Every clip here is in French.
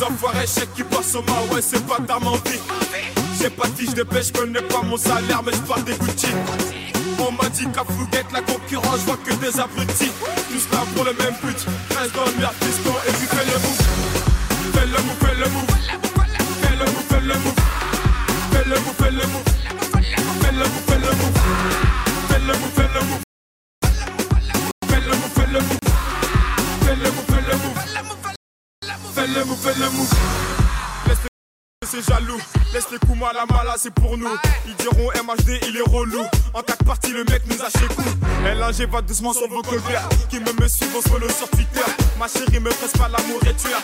Enfoirés chèques qui passent au main, ouais, c'est pas ta vie. J'ai pas de fiche de pêche, connais pas mon salaire, mais je parle des Gucci. On m'a dit qu'à Fouguette, la concurrence, je vois que des abrutis. Tous là pour le même but, reste dans le merde, et puis c'est pour nous. Ils diront MHD, il est relou. En quatre parties, le mec nous a chez coup. LNG va doucement sur vos colverts. Qui me me suivent, on se sur Twitter. Ma chérie me presse pas l'amour et tu as.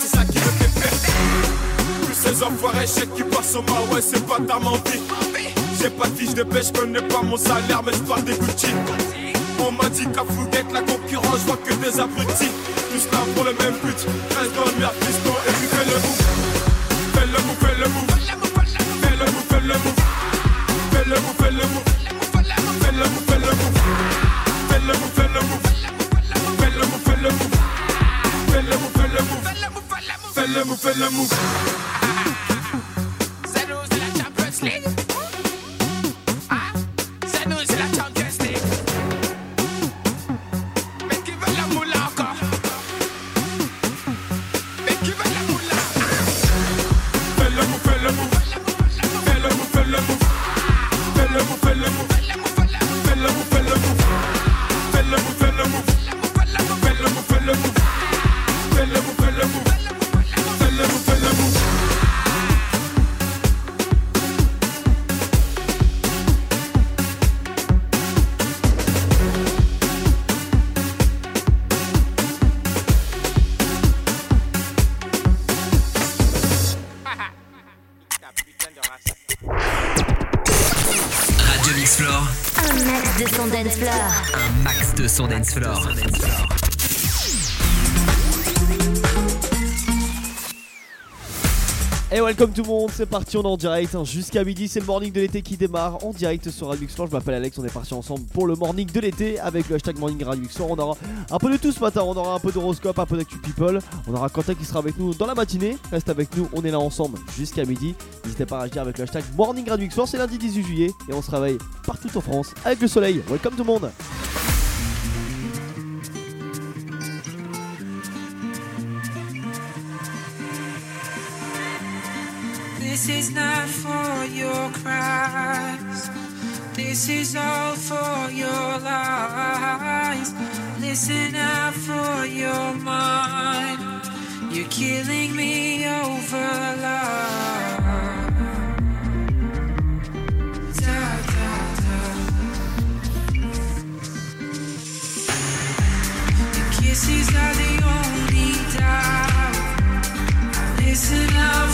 C'est ça qui me fait peur. Tous ces enfoirés chèques qui passent au main, ouais, c'est pas ta menti. J'ai pas de fiche de pêche, connais pas mon salaire, mais je parle des Gucci. On m'a dit qu'à Fouguette, la concurrence, je vois que des abrutis. Tous là pour le même but, reste dans le merde, piston, et puis fais le move. Fais le move, fais le move. Le move, fais le move. Fais le move, fais le c'est la Champions League. Welcome tout le monde, c'est parti, on est en direct hein, jusqu'à midi, c'est le morning de l'été qui démarre en direct sur Radio Floor. Je m'appelle Alex, on est parti ensemble pour le morning de l'été avec le hashtag morning Radio Floor. On aura un peu de tout ce matin, on aura un peu d'horoscope, un peu d'actu people, on aura Quentin qui sera avec nous dans la matinée. Reste avec nous, on est là ensemble jusqu'à midi. N'hésitez pas à réagir avec le hashtag morning Radio Floor. C'est lundi 18 juillet et on se réveille partout en France avec le soleil. Welcome tout le monde. This is not for your cries. This is all for your lies. Listen out for your mind. You're killing me over love. Da, da, da. Kisses are the only doubt. Listen out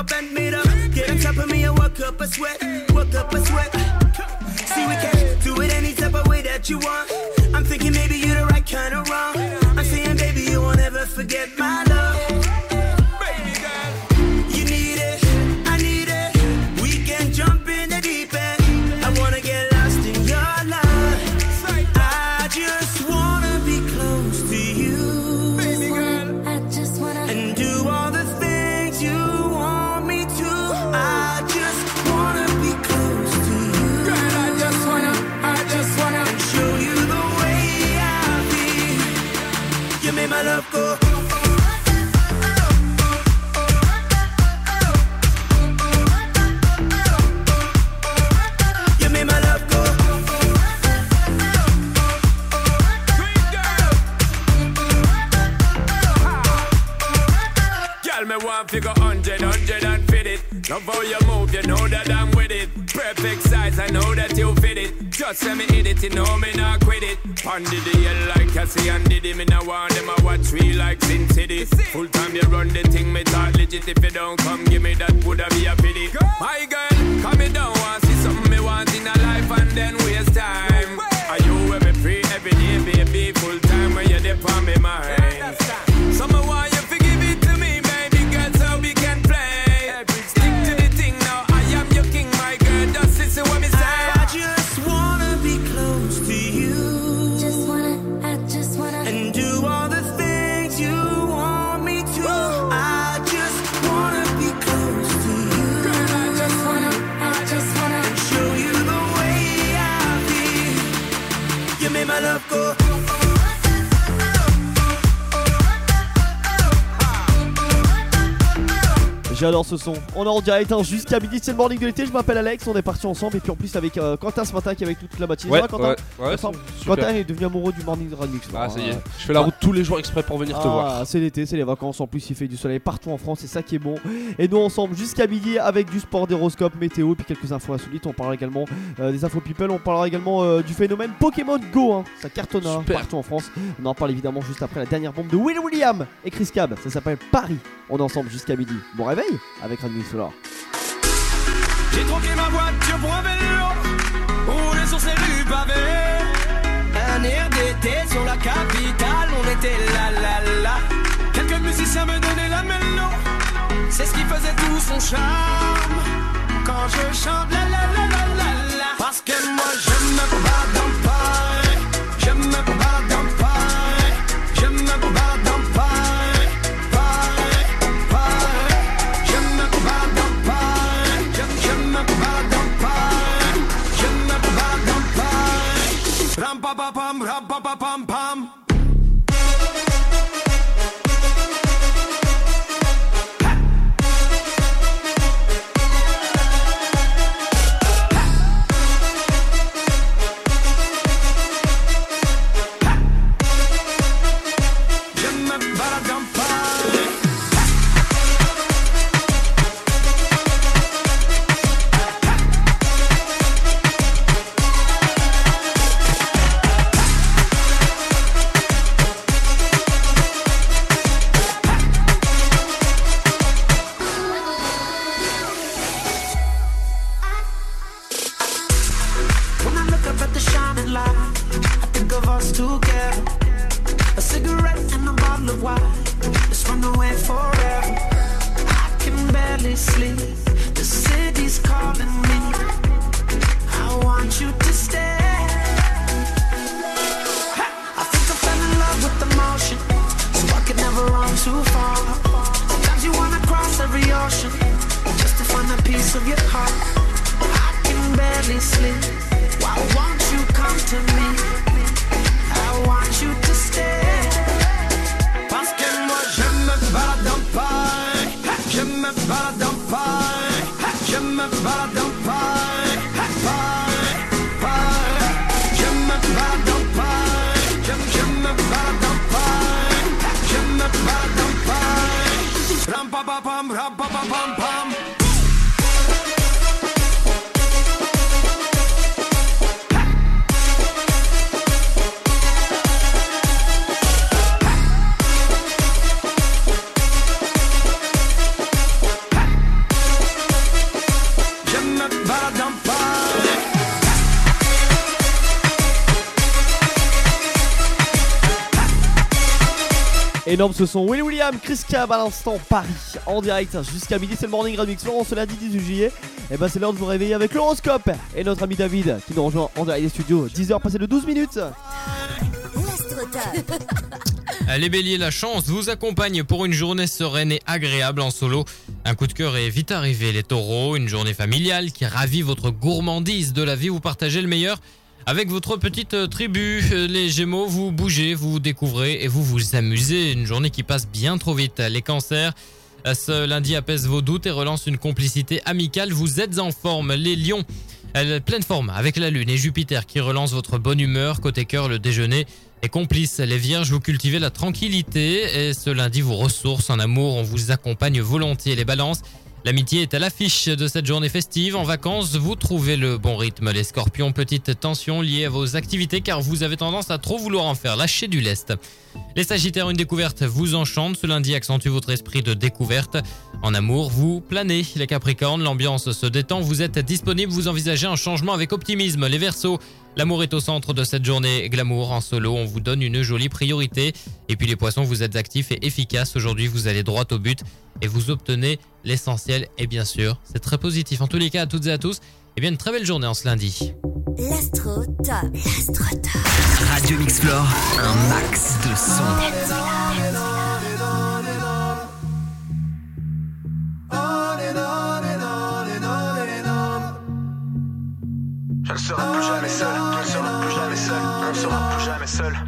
up, bend me. Get on top of me and work up a sweat, work up a sweat. See, we can do it any type of way that you want. I'm thinking maybe you're the right kind of wrong. I'm saying, baby, you won't ever forget my Just say me hit it, you know me not quit it. Pondy the hell like Cassie and Diddy. Me not want them a watch me like Sin City. Full time you run the thing, me talk legit. If you don't come, give me that, woulda be a J'adore ce son. On est en direct hein, jusqu'à midi, c'est le morning de l'été. Je m'appelle Alex, on est parti ensemble. Et puis en plus, avec euh, Quentin ce matin qui est avec toute la matinée. Quentin ouais, ouais, Ensemble super. Quentin est devenu amoureux du morning de Radio Mix. Ah, ça y est. Je fais la route tous les jours exprès pour venir te voir. Ah, c'est l'été, c'est les vacances. En plus, il fait du soleil partout en France, c'est ça qui est bon. Et nous, ensemble, jusqu'à midi, avec du sport, d'horoscope, météo, puis quelques infos insolites. On parlera également euh, des infos people. On parlera également euh, du phénomène Pokémon Go. hein. Ça cartonne hein, partout en France. On en parle évidemment juste après la dernière bombe de Will William et Chris Cab. Ça s'appelle Paris. On est ensemble jusqu'à midi. Bon réveil avec Radio Solar. J'ai troqué ma voiture pour un vélo, roulé sur ces rues pavées. Un air d'été sur la capitale, on était là là là. Quelques musiciens me donnaient la mélo, c'est ce qui faisait tout son charme. Quand je chante la la la la la la, parce que moi je me bats dans bam, rabababam, je me balade dans Ce son. Will William, Chris Cab à l'instant, Paris, en direct jusqu'à midi. C'est le morning Radio Mix Florence, ce lundi 18 juillet. Et bah, c'est l'heure de vous réveiller avec l'horoscope. Et notre ami David qui nous rejoint en direct des studios. 10h passé de 12 minutes. Les béliers, la chance vous accompagne pour une journée sereine et agréable en solo. Un coup de cœur est vite arrivé, les taureaux. Une journée familiale qui ravit votre gourmandise de la vie. Vous partagez le meilleur avec votre petite euh, tribu. Euh, Les gémeaux, vous bougez, vous découvrez et vous vous amusez. Une journée qui passe bien trop vite. Les cancers. euh, Ce lundi apaise vos doutes et relance une complicité amicale. Vous êtes en forme. Les lions, pleine forme avec la lune et Jupiter qui relance votre bonne humeur. Côté cœur, le déjeuner est complice. Les vierges, vous cultivez la tranquillité et ce lundi vous ressource en amour. On vous accompagne volontiers. Les balances, l'amitié est à l'affiche de cette journée festive. En vacances, vous trouvez le bon rythme. Les scorpions, petite tension liée à vos activités car vous avez tendance à trop vouloir en faire. Lâchez du lest. Les sagittaires, une découverte vous enchante. Ce lundi accentue votre esprit de découverte. En amour, vous planez. Les capricornes, l'ambiance se détend. Vous êtes disponible. Vous envisagez un changement avec optimisme. Les versos, L'amour est au centre de cette journée glamour en solo. On vous donne une jolie priorité. Et puis les poissons, vous êtes actifs et efficaces. Aujourd'hui, vous allez droit au but et vous obtenez l'essentiel. Et bien sûr, c'est très positif. En tous les cas, à toutes et à tous, et bien une très belle journée en ce lundi. L'astro top. L'astro top. Radio Mixplore, un max de son. Je ne serai plus jamais seul, je ne serai plus jamais seul, on ne sera plus jamais seul.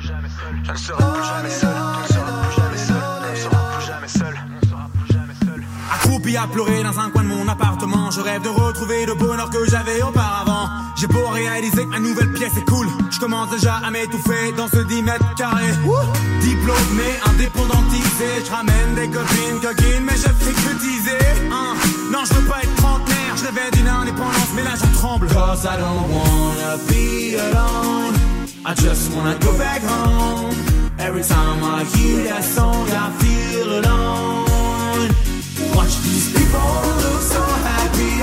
Je ne serai plus jamais seul, je ne serai plus jamais seul, on ne sera plus jamais seul. I suis à pleurer dans un coin de mon appartement. Je rêve de retrouver le bonheur que j'avais auparavant. J'ai beau réaliser que ma nouvelle pièce est cool. Je commence déjà à m'étouffer dans ce 10 mètres carrés. Diplômé, indépendantisé. Je ramène des copines, coquines, mais je fais que teaser. Hein. Non, je veux pas être trentenaire. Je rêvais d'une indépendance, mais là j'en tremble. Cause I don't wanna be alone. I just wanna go back home. Every time I hear that song, I feel alone. Watch these people look so happy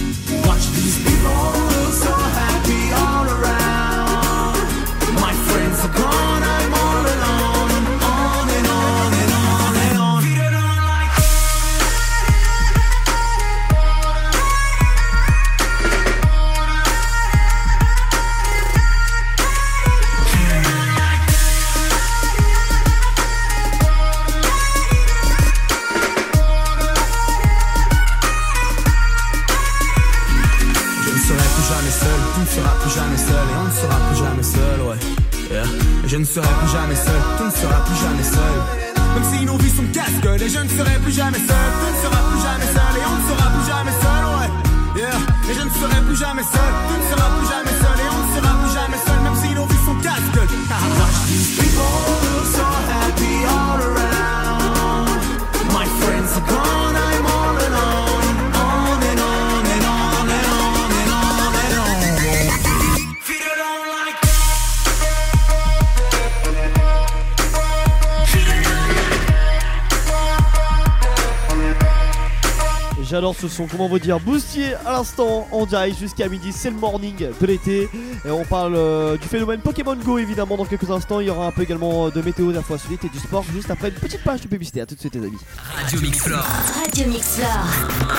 Watch these people Je ne serai plus jamais seul, tu ne seras plus jamais seul. Même si nos vies sont casse-gueule et je ne serai plus jamais seul, tu ne seras plus jamais seul et on ne sera plus jamais seul, ouais. Yeah. Et je ne serai plus jamais seul, tu ne seras plus jamais seul et on ne sera plus jamais seul, même si nos vies sont casse-gueule. J'adore ce son, comment vous dire Boostier à l'instant en direct jusqu'à midi, c'est le morning de l'été Et on parle euh, du phénomène Pokémon Go évidemment dans quelques instants Il y aura un peu également de météo, d'infos insolites et du sport juste après une petite page de publicité A tout de suite les amis Radio Mix Floor. Radio Mix Floor.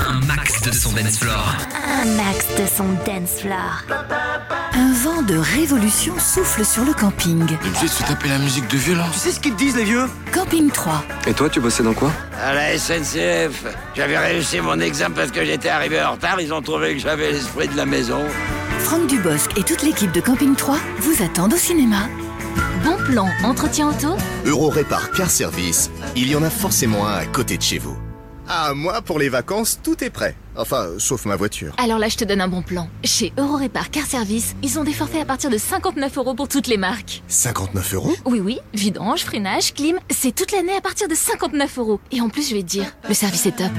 Un max de son dance floor. Un max de son dance floor. Un vent de révolution souffle sur le camping. Obligé de se taper la musique de violon. Tu sais ce qu'ils disent les vieux? Camping 3. Et toi, tu bossais dans quoi? À la SNCF, j'avais réussi mon examen parce que j'étais arrivé en retard. Ils ont trouvé que j'avais l'esprit de la maison. Franck Dubosc et toute l'équipe de Camping 3 vous attendent au cinéma. Bon plan, entretien auto Euro Répar Car Service, il y en a forcément un à côté de chez vous. Ah, moi, pour les vacances, tout est prêt. Enfin, sauf ma voiture. Alors là, je te donne un bon plan. Chez Eurorépar Car Service, ils ont des forfaits à partir de 59 euros pour toutes les marques. 59 euros? Oui, oui, vidange, freinage, clim, c'est toute l'année à partir de 59 euros. Et en plus, je vais te dire, le service est top.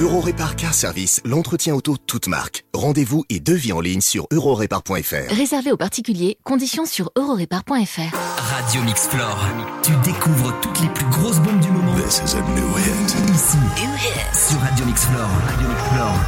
Euro Répar Car Service, l'entretien auto toute marque. Rendez-vous et devis en ligne sur eurorépar.fr. Réservé aux particuliers, conditions sur eurorépar.fr. Radio Mix Floor. Tu découvres toutes les plus grosses bombes du moment. This is a new hit. Ici. Sur Radio Mix Floor. Radio Mix Floor. Radio Mix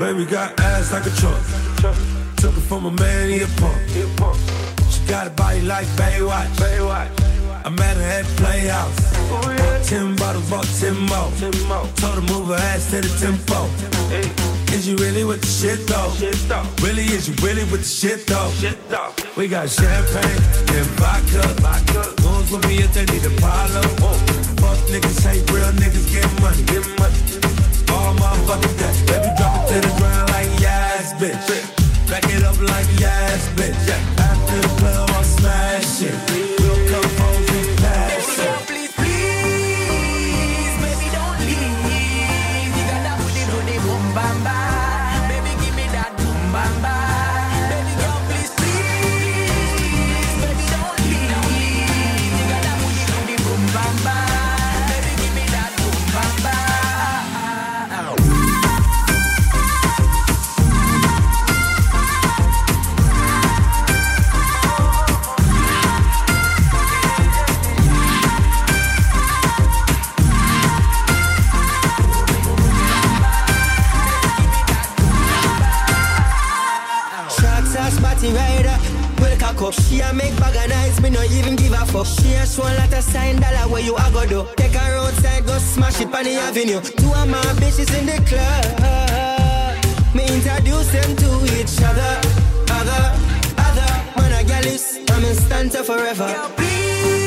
Baby got ass like a trunk. Took it from a man, he a punk. She got a body like Baywatch. I'm at her at Playhouse. Bought ten bottles, bought ten more. Told her move her ass to the tempo. Is you really with the shit though? Really, is you really with the shit though? We got champagne and vodka. Goons with me if they need a pile Fuck niggas, hate real niggas, get money. All motherfucking day, baby to the ground like yes, bitch. Back it up like yes, bitch. After the club, I'll smash it. up. She a make bag of nights, me no even give a fuck. She a show a lot of sign dollar where you a go do. Take her outside, go smash it on the avenue. Two of my bitches in the club. Me introduce them to each other, other, other. Man, I get this, I'm in stanza forever. Yo, please.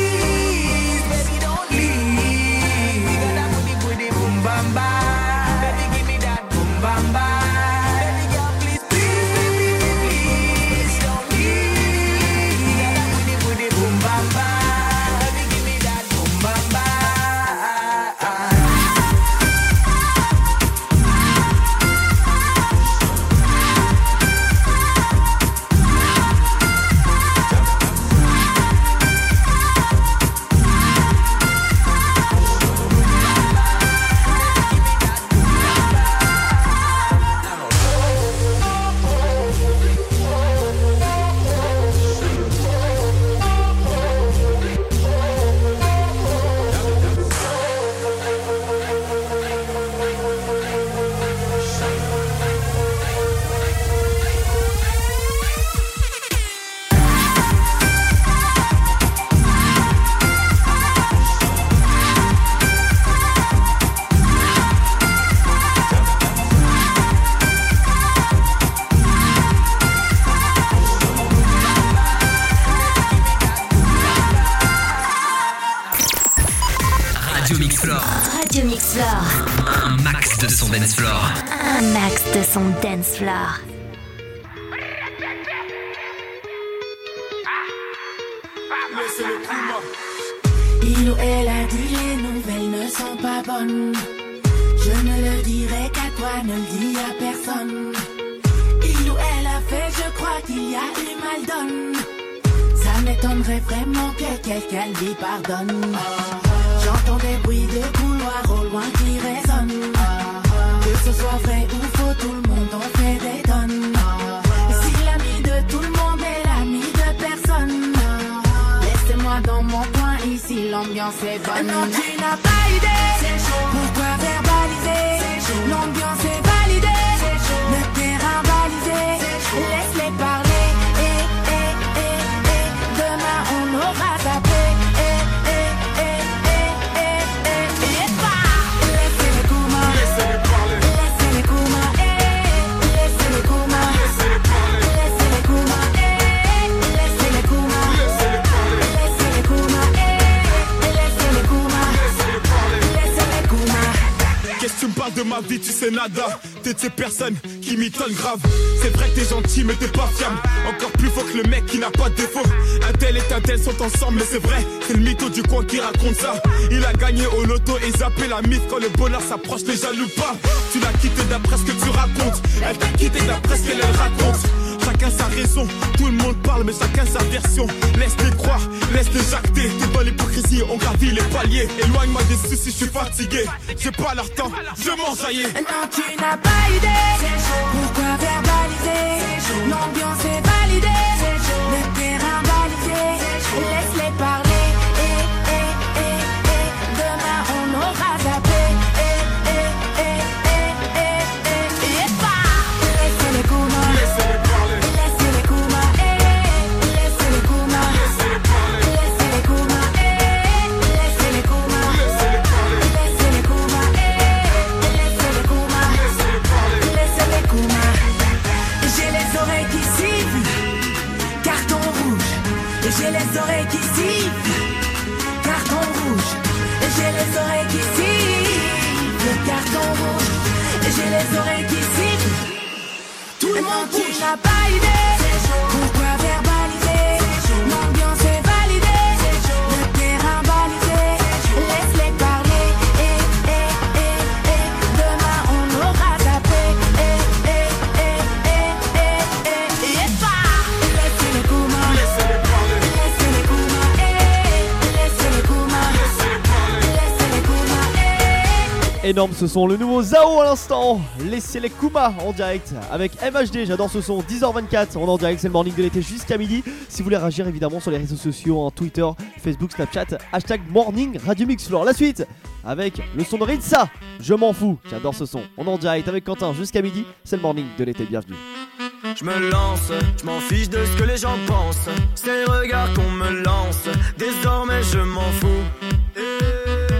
prospect ce son, le nouveau Zao à l'instant. Les Kuma en direct avec MHD. J'adore ce son. 10h24, on est en direct, c'est le morning de l'été jusqu'à midi. Si vous voulez réagir évidemment sur les réseaux sociaux, en Twitter, Facebook, Snapchat, hashtag morning Radio Mix Floor. La suite avec le son de Ritza. Je m'en fous, j'adore ce son. On est en direct avec Quentin jusqu'à midi. C'est le morning de l'été, bienvenue. Je me lance, je m'en fiche de ce que les gens pensent. Les regards qu'on me lance. Désormais je m'en fous.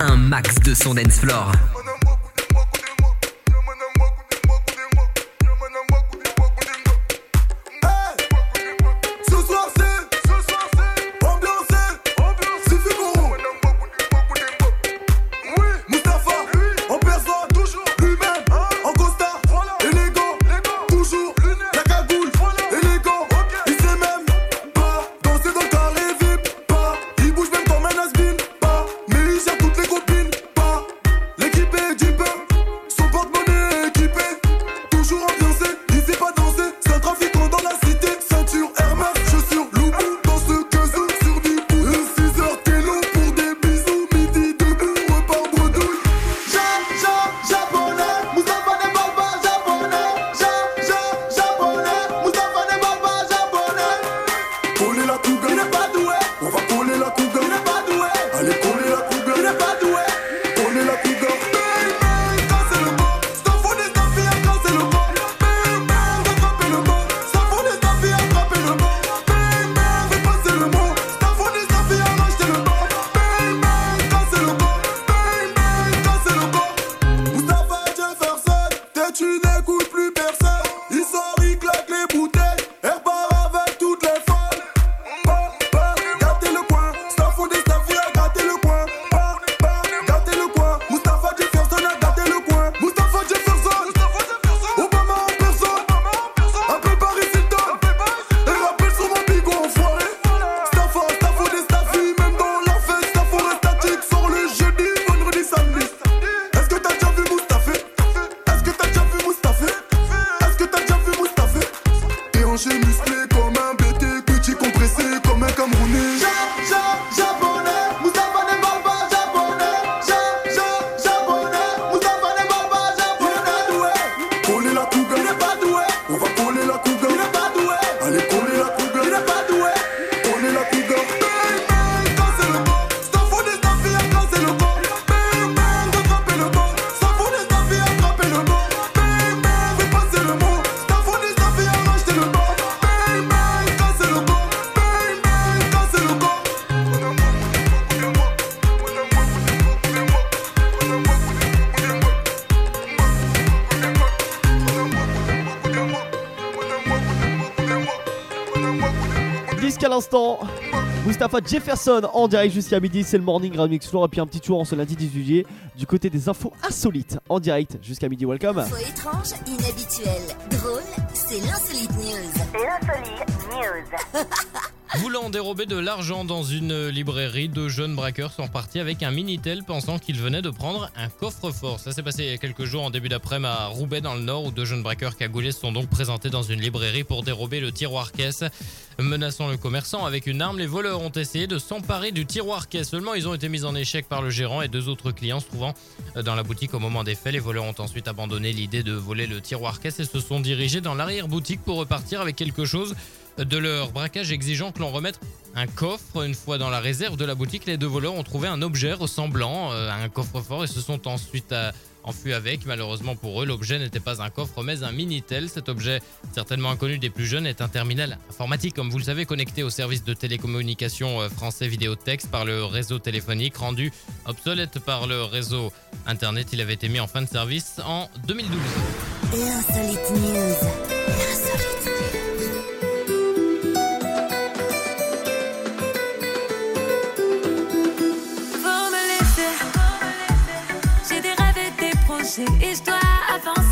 Un max de son dance floor. Mustapha Jefferson en direct jusqu'à midi, c'est le morning Radio Mix Floor. Et puis un petit tour en ce lundi 18 juillet du côté des infos insolites en direct jusqu'à midi. Welcome. Info étrange, inhabituelle, drôle, c'est l'insolite news. L'insolite news. Dérober de l'argent dans une librairie, deux jeunes braqueurs sont repartis avec un Minitel pensant qu'ils venaient de prendre un coffre-fort. Ça s'est passé il y a quelques jours en début d'après-midi à Roubaix dans le Nord où deux jeunes braqueurs cagoulés sont donc présentés dans une librairie pour dérober le tiroir caisse. Menaçant le commerçant avec une arme, les voleurs ont essayé de s'emparer du tiroir caisse. Seulement, ils ont été mis en échec par le gérant et deux autres clients se trouvant dans la boutique au moment des faits. Les voleurs ont ensuite abandonné l'idée de voler le tiroir caisse et se sont dirigés dans l'arrière-boutique pour repartir avec quelque chose de leur braquage exigeant que l'on remette un coffre. Une fois dans la réserve de la boutique, les deux voleurs ont trouvé un objet ressemblant euh, à un coffre-fort et se sont ensuite euh, enfuis avec. Malheureusement pour eux, l'objet n'était pas un coffre mais un Minitel. Cet objet, certainement inconnu des plus jeunes, est un terminal informatique, comme vous le savez, connecté au service de télécommunications euh, français vidéotexte par le réseau téléphonique, rendu obsolète par le réseau Internet. Il avait été mis en fin de service en 2012. Des projets et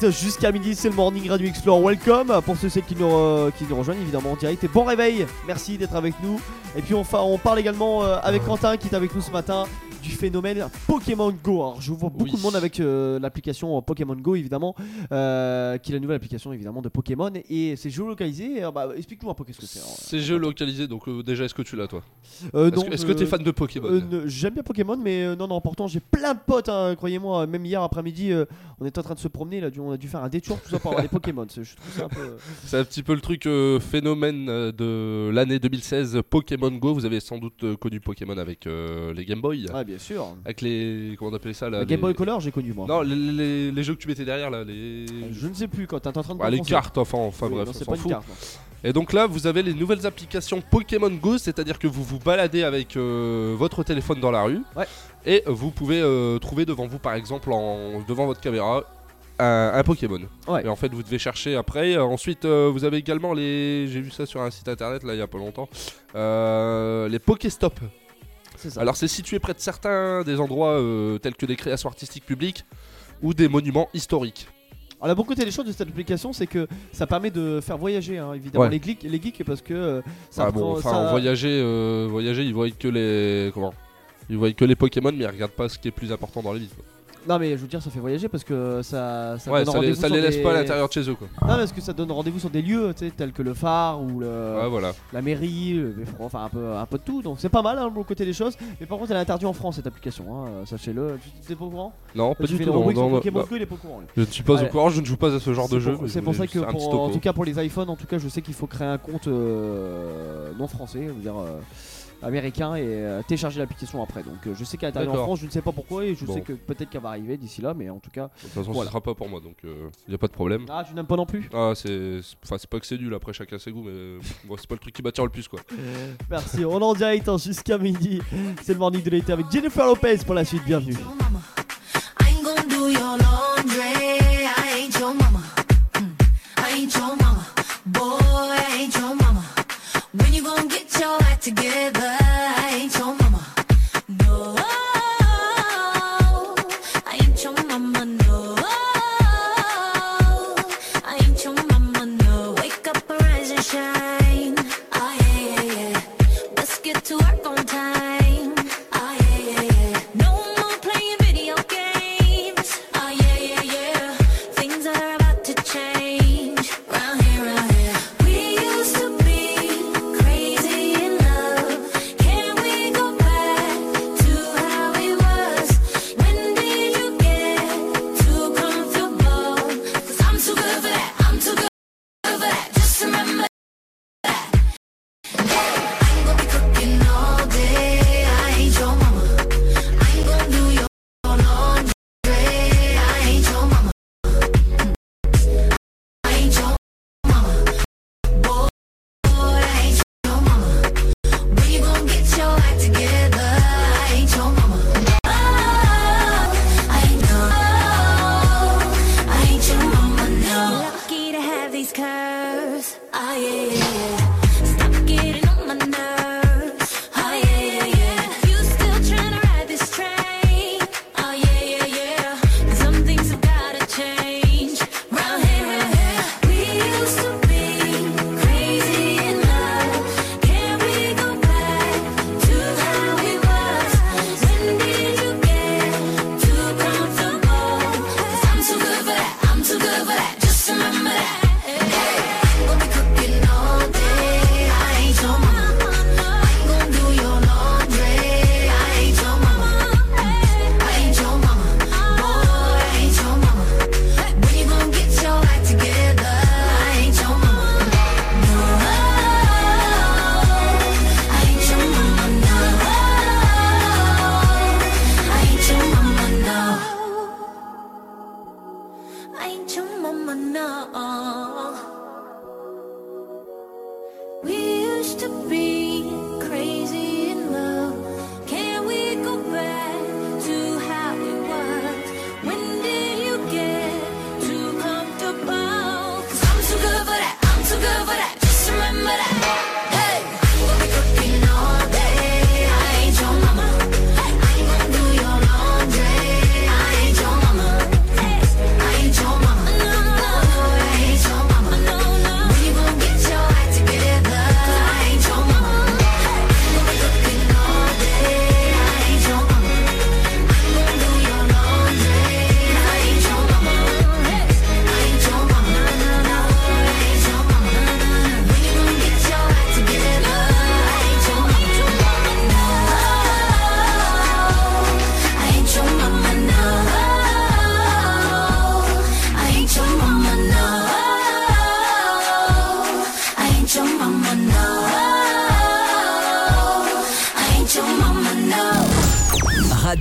direct jusqu'à midi, c'est le morning Radio Explore. Welcome pour ceux qui nous, euh, qui nous rejoignent évidemment en direct. Et bon réveil, merci d'être avec nous. Et puis on, on parle également euh, avec Quentin qui est avec nous ce matin du phénomène Pokémon Go. Alors je vois beaucoup de monde avec euh, l'application Pokémon Go évidemment, euh, qui est la nouvelle application évidemment de Pokémon. Et c'est géolocalisé. Bah, Explique-nous un peu qu'est-ce que c'est. alors. C'est géolocalisé, donc euh, déjà, est-ce que tu l'as toi? Est-ce que- euh, t'es fan de Pokémon? J'aime bien Pokémon, mais non, non, pourtant j'ai plein de potes, hein, croyez-moi. Même hier après-midi, on était en train de se promener, là, on a dû faire un détour tout ça pour avoir des Pokémon. C'est- Je trouve ça un peu. C'est un petit peu le truc phénomène de l'année 2016 Pokémon Go. Vous avez sans doute connu Pokémon avec les Game Boy. Ouais, bien sûr. Avec les. Comment on appelait ça là Le Game les- Boy Color, j'ai connu moi. Non, les, les- les jeux que tu mettais derrière là. Les... Je ne sais plus quand t'es en train de Ouais, les cartes, enfin, enfin Oui, bref, non, on c'est s'en fout. carte. Et donc là, vous avez les nouvelles applications Pokémon Go, c'est-à-dire que vous vous baladez avec euh, votre téléphone dans la rue et vous pouvez euh, trouver devant vous, par exemple, en, devant votre caméra, un, un Pokémon. Et en fait, vous devez chercher après. Euh, Ensuite, euh, vous avez également les. J'ai vu ça sur un site internet là il y a pas longtemps. Euh, les Pokéstop. Alors, c'est situé près de certains des endroits euh, tels que des créations artistiques publiques ou des monuments historiques. Alors, la bonne côté des choses de cette application, c'est que ça permet de faire voyager hein, évidemment Ouais. les, geeks, les geeks parce que euh, ça Ah bon, prend- enfin, ça- voyager, euh, voyager, ils voient que les comment Ils voient que les Pokémon, mais ils regardent pas ce qui est plus important dans la vie. quoi. Non mais je veux dire ça fait voyager parce que ça, ça Ouais, donne ça les- ça laisse des- pas à l'intérieur de chez eux, quoi. Non parce que ça donne rendez-vous sur des lieux tels que le phare ou le, Ouais, voilà. la mairie, le enfin un peu, un peu de tout donc c'est pas mal hein, le côté des choses mais par contre elle est interdite en France cette application hein, sachez-le tu t'es pas au courant? Non, pas du tout. non, non, bah, il est pas au courant. Je ne suis pas Ouais. au courant, je ne joue pas à ce genre de jeu. C'est pour ça que pour- en tout cas pour les iPhones, en tout cas je sais qu'il faut créer un compte euh, non français, je veux dire euh, américain et euh, télécharger l'application après. Donc euh, je sais qu'elle est arrivée en D'accord. France, je ne sais pas pourquoi et je Bon. sais que peut-être qu'elle va arriver d'ici là, mais en tout cas. De toute façon, voilà. ce sera pas pour moi, donc il n'y a pas de problème. Ah, tu n'aimes pas non plus? Ah, c'est. c'est- Enfin, c'est pas que c'est nul, après chacun ses goûts, mais bon, c'est pas le truc qui m'attire le plus, quoi. Merci, on est en direct hein, jusqu'à midi. C'est le morning de l'été avec Jennifer Lopez pour la suite, bienvenue. I ain't gonna do your laundry. I ain't your mama. Mm. I ain't your mama. Boy, I ain't your mama. When you gonna get your act together? I ain't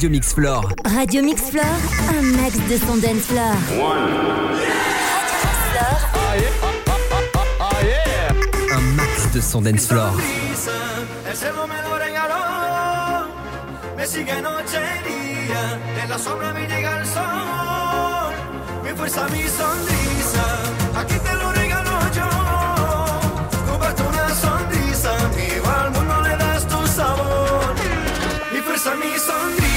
Radio Mix Floor. Radio Mix Floor, un max de son dance floor. Un max de son dance floor. sigue noche en la sombra me llega el sol, mi fuerza, mi le.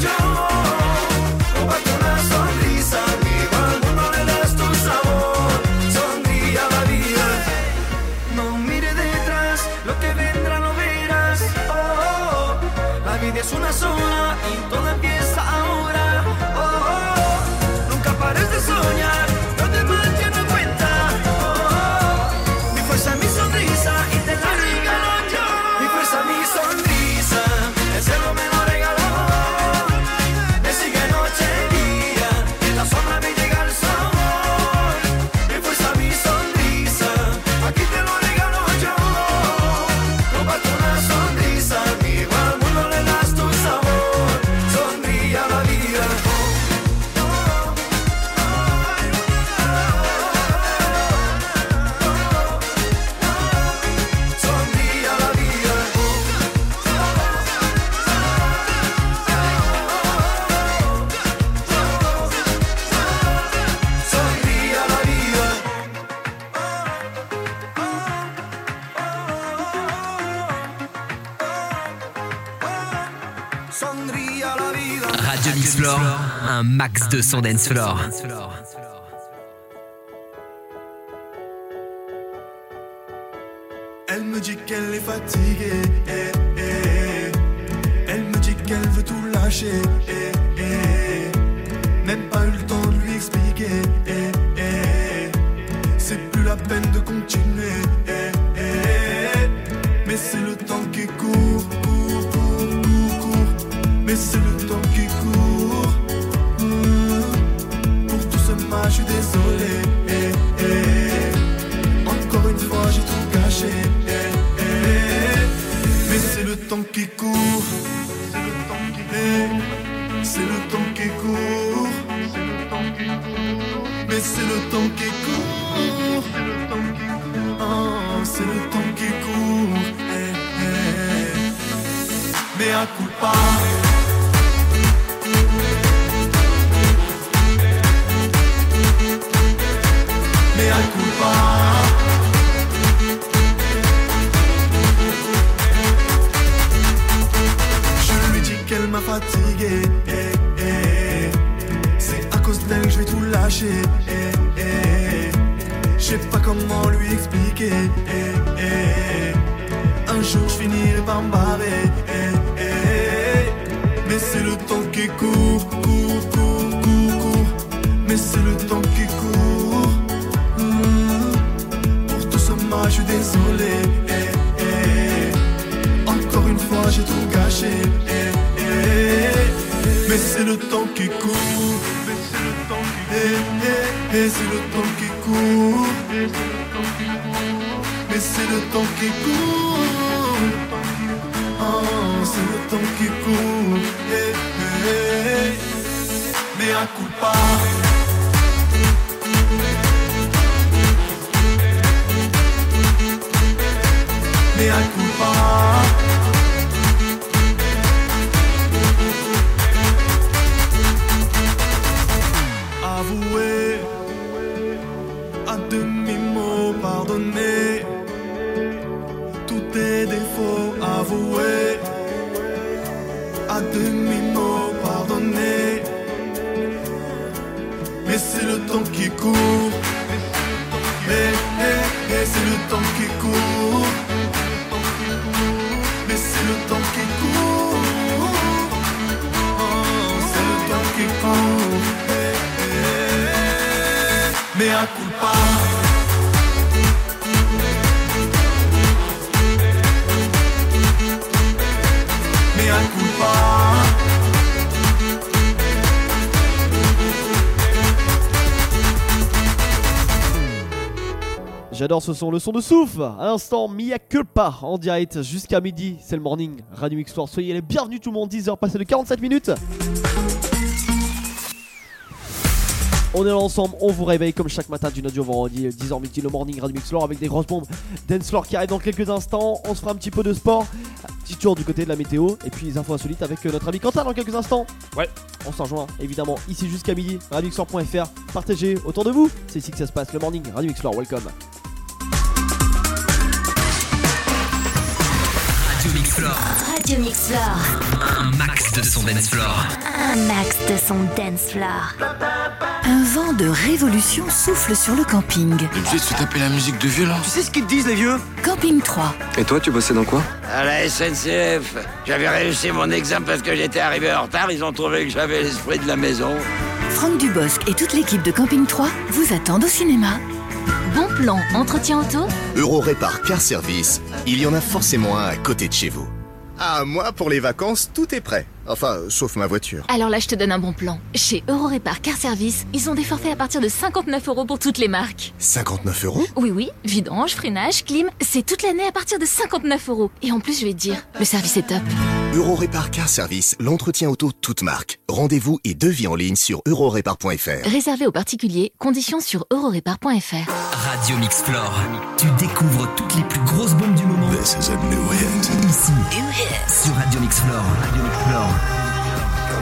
Georgia. max de son dance floor. J'adore ce son, le son de souffle. À l'instant, Mia Culpa en direct jusqu'à midi. C'est le morning Radio Mix Floor. Soyez les bienvenus tout le monde. 10h passé de 47 minutes. On est là ensemble, on vous réveille comme chaque matin du lundi au vendredi, 10h midi, le morning Radio Mix Floor avec des grosses bombes dance floor qui arrivent dans quelques instants. On se fera un petit peu de sport, un petit tour du côté de la météo et puis les infos insolites avec euh, notre ami Quentin dans quelques instants. Ouais. On s'en rejoint évidemment ici jusqu'à midi, radiomixfloor.fr. Partagez autour de vous, c'est ici que ça se passe, le morning Radio Mix Floor, welcome. Radio Mix Floor. Radio Mix Floor. Un max de son dance floor. Un max de son dance floor. Un vent de révolution souffle sur le camping. Tu sais, tu tapais la musique de violon. Tu sais ce qu'ils disent les vieux? Camping 3. Et toi, tu bossais dans quoi? À la SNCF, j'avais réussi mon examen parce que j'étais arrivé en retard. Ils ont trouvé que j'avais l'esprit de la maison. Franck Dubosc et toute l'équipe de Camping 3 vous attendent au cinéma. Bon plan, entretien auto Euro Répar Car Service, il y en a forcément un à côté de chez vous. Ah, moi, pour les vacances, tout est prêt. Enfin, sauf ma voiture. Alors là, je te donne un bon plan. Chez Eurorépar Car Service, ils ont des forfaits à partir de 59 euros pour toutes les marques. 59 euros? Oui, oui, vidange, freinage, clim, c'est toute l'année à partir de 59 euros. Et en plus, je vais te dire, le service est top. Euro Répar Car Service, l'entretien auto toute marque. Rendez-vous et devis en ligne sur eurorépar.fr. Réservé aux particuliers, conditions sur eurorépar.fr. Radio Mix Floor. Tu découvres toutes les plus grosses bombes du moment. This is a new hit. Ici. Sur Radio Mix Floor. Radio Mix Floor. Radio Mix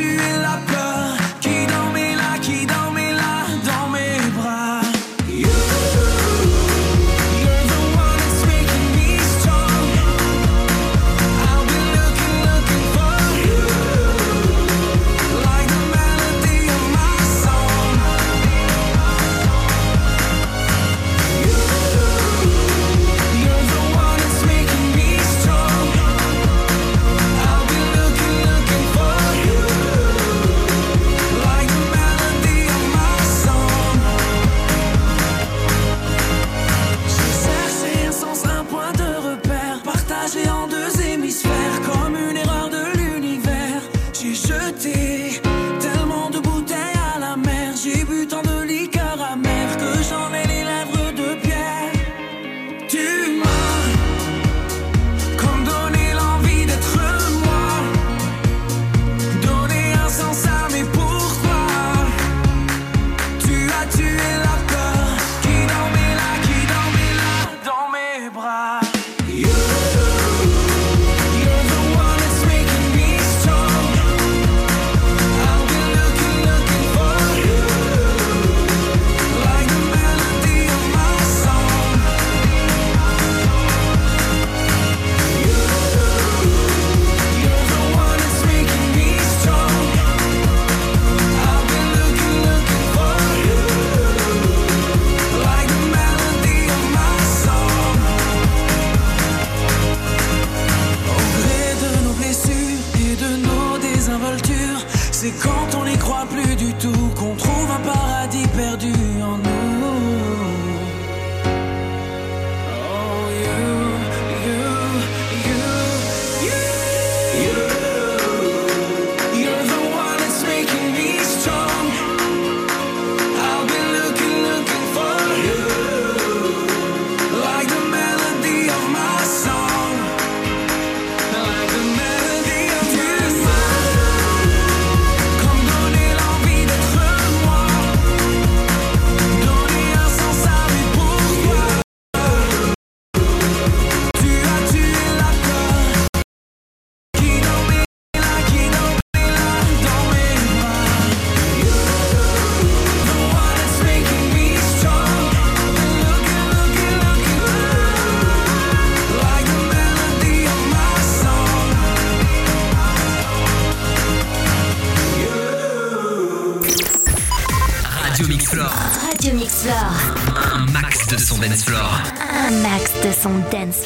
Tu as tué la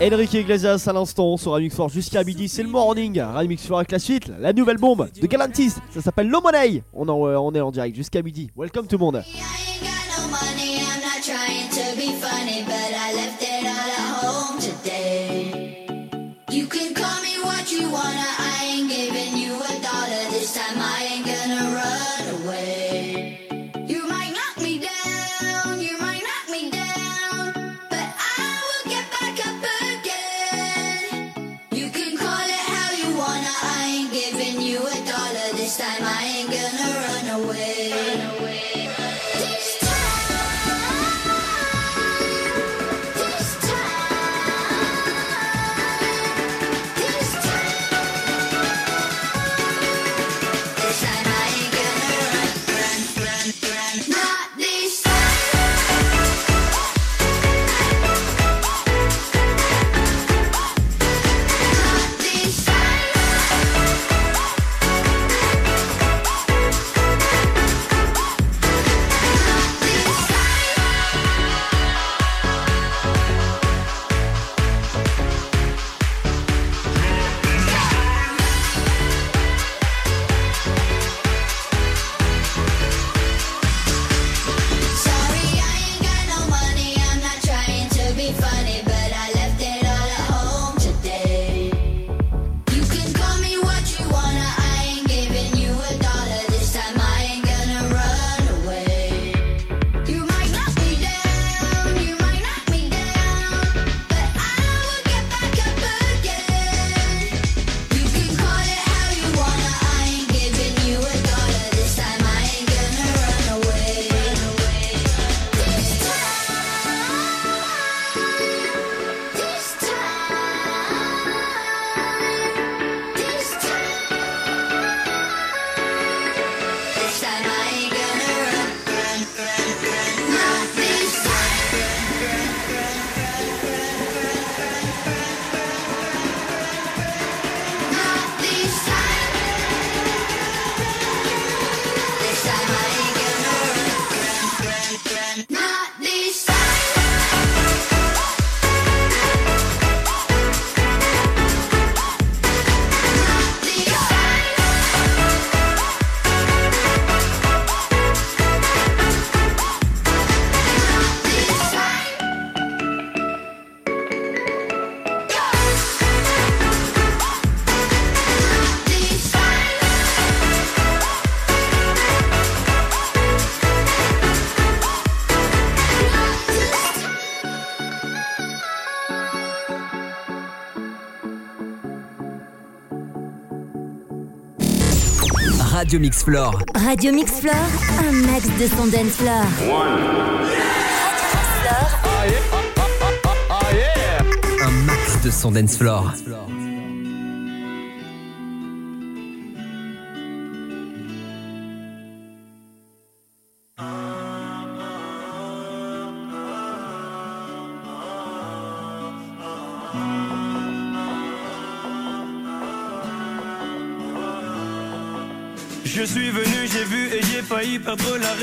Enrique Iglesias à l'instant sur Remix Force jusqu'à midi, c'est le morning. Remix Force avec la suite, la nouvelle bombe de Galantis, ça s'appelle L'Omoney. On, en, euh, on est en direct jusqu'à midi. Welcome tout le monde. Radio Mix Floor. Radio Mix Floor, un max de son dance floor. Un max de son dance floor.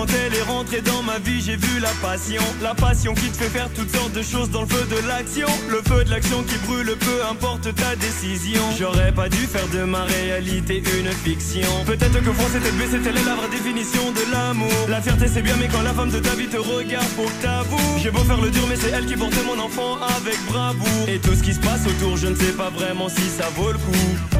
Quand elle est rentrée dans ma vie, j'ai vu la passion. La passion qui te fait faire toutes sortes de choses dans le feu de l'action. Le feu de l'action qui brûle, peu importe ta décision. J'aurais pas dû faire de ma réalité une fiction. Peut-être que foncer tête baissée, est la vraie définition de l'amour. La fierté, c'est bien, mais quand la femme de ta vie te regarde, faut que t'avoues. J'ai beau faire le dur, mais c'est elle qui porte mon enfant avec bravoure. Et tout ce qui se passe autour, je ne sais pas vraiment si ça vaut le coup.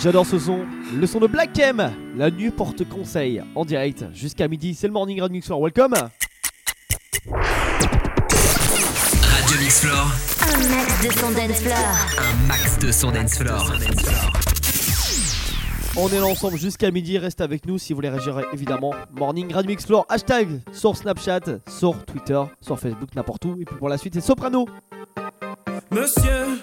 J'adore ce son, le son de Black M. La nuit porte conseil en direct jusqu'à midi. C'est le morning Radio Mixer. Welcome. Radio Mix Floor. Un max de son dance floor. Un max de son dance floor. On est là ensemble jusqu'à midi. Reste avec nous si vous voulez réagir évidemment. Morning Radio Mix Floor. Hashtag sur Snapchat, sur Twitter, sur Facebook, n'importe où. Et puis pour la suite, c'est Soprano. Monsieur,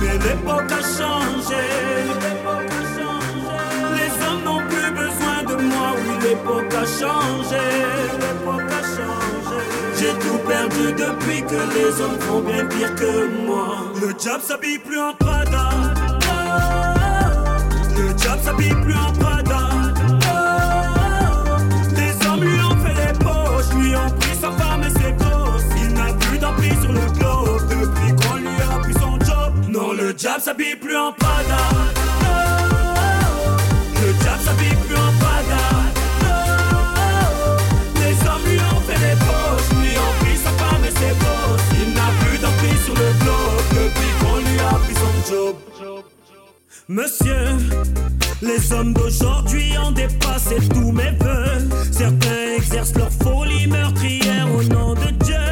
Mais l'époque a changé. Les hommes n'ont plus besoin de moi. Oui, l'époque a changé. J'ai tout perdu depuis que les hommes font bien pire que moi. Le diable s'habille plus en Prada. Le s'habille plus en Prada. Le diable s'habille plus en Prada. Les hommes lui ont fait des poches, lui ont pris sa femme et ses bosses. Il n'a plus d'emprise sur le globe depuis qu'on lui a pris son job. Monsieur, les hommes d'aujourd'hui ont dépassé tous mes voeux. Certains exercent leur folie meurtrière au nom de Dieu.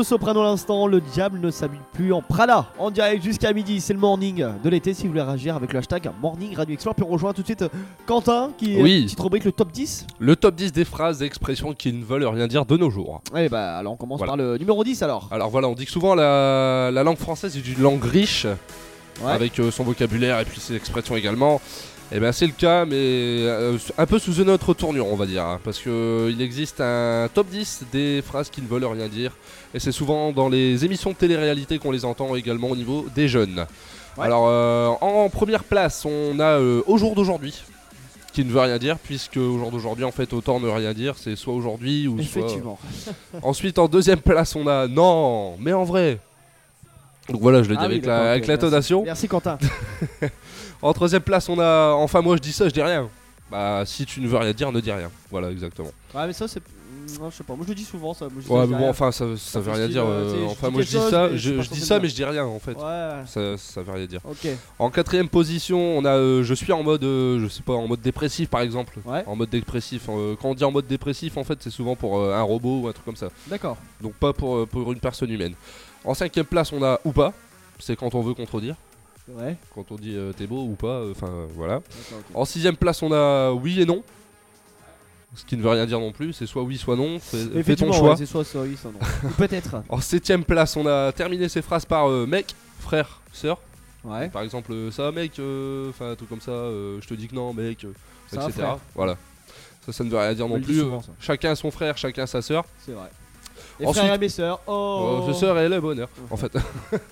Le soprano à l'instant, le diable ne s'habille plus en Prada. En direct jusqu'à midi, c'est le morning de l'été. Si vous voulez réagir avec le hashtag Morning Radio Explore, puis on rejoint tout de suite euh, Quentin qui est Oui. petite rubrique le top 10. Le top 10 des phrases et expressions qui ne veulent rien dire de nos jours. Et bah alors on commence Voilà. par le numéro 10 alors. Alors voilà, on dit que souvent la, la langue française est une langue riche, Ouais. avec euh, son vocabulaire et puis ses expressions également. Et ben c'est le cas, mais euh, un peu sous une autre tournure, on va dire. hein, parce que euh, existe un top 10 des phrases qui ne veulent rien dire. Et c'est souvent dans les émissions de télé-réalité qu'on les entend également au niveau des jeunes. Alors euh, en première place, on a euh, au jour d'aujourd'hui. Qui ne veut rien dire, puisque au jour d'aujourd'hui, en fait, autant ne rien dire, c'est soit aujourd'hui ou soit. Effectivement. Ensuite, en deuxième place, on a non, mais en vrai. Donc voilà, je le dis Ah oui, avec, d'accord, la, ok, avec merci. l'intonation. Merci Quentin. En troisième place, on a enfin moi je dis ça, je dis rien. Bah si tu ne veux rien dire, ne dis rien. Voilà, exactement. Ouais, mais ça c'est. Non, je sais pas, moi je le dis souvent ça. Moi, je Ouais, mais bon, enfin ça, ça veut rien dire. euh, euh, enfin moi je dis chose, ça, je, dis ça, mais je dis rien en fait. Ouais. Ça, ça veut rien dire. Ok. En quatrième position, on a euh, je suis en mode, euh, je sais pas, en mode dépressif par exemple. En mode dépressif. quand on dit en mode dépressif, en fait, c'est souvent pour un robot ou un truc comme ça. D'accord. Donc pas pour, pour une personne humaine. En cinquième place, on a ou pas. C'est quand on veut contredire. Ouais. Quand on dit euh, t'es beau ou pas, euh, enfin voilà. ok. En sixième place, on a oui et non. Ce qui ne veut rien dire non plus, c'est soit oui, soit non. Fais, fais ton choix. ouais, c'est soit oui, soit non. Ou Peut-être. En septième place, on a terminé ces phrases par euh, mec, frère, sœur. Ouais. Par exemple, euh, ça mec, euh, enfin tout comme ça, euh, je te dis que non mec, euh, Ça etc. Voilà. Ça, ça ne veut rien dire On non plus. souvent, euh. Chacun son frère, chacun sa sœur. C'est vrai. Ensuite- frères et mes sœurs. Oh. Oh, sœur et le bonheur, en fait.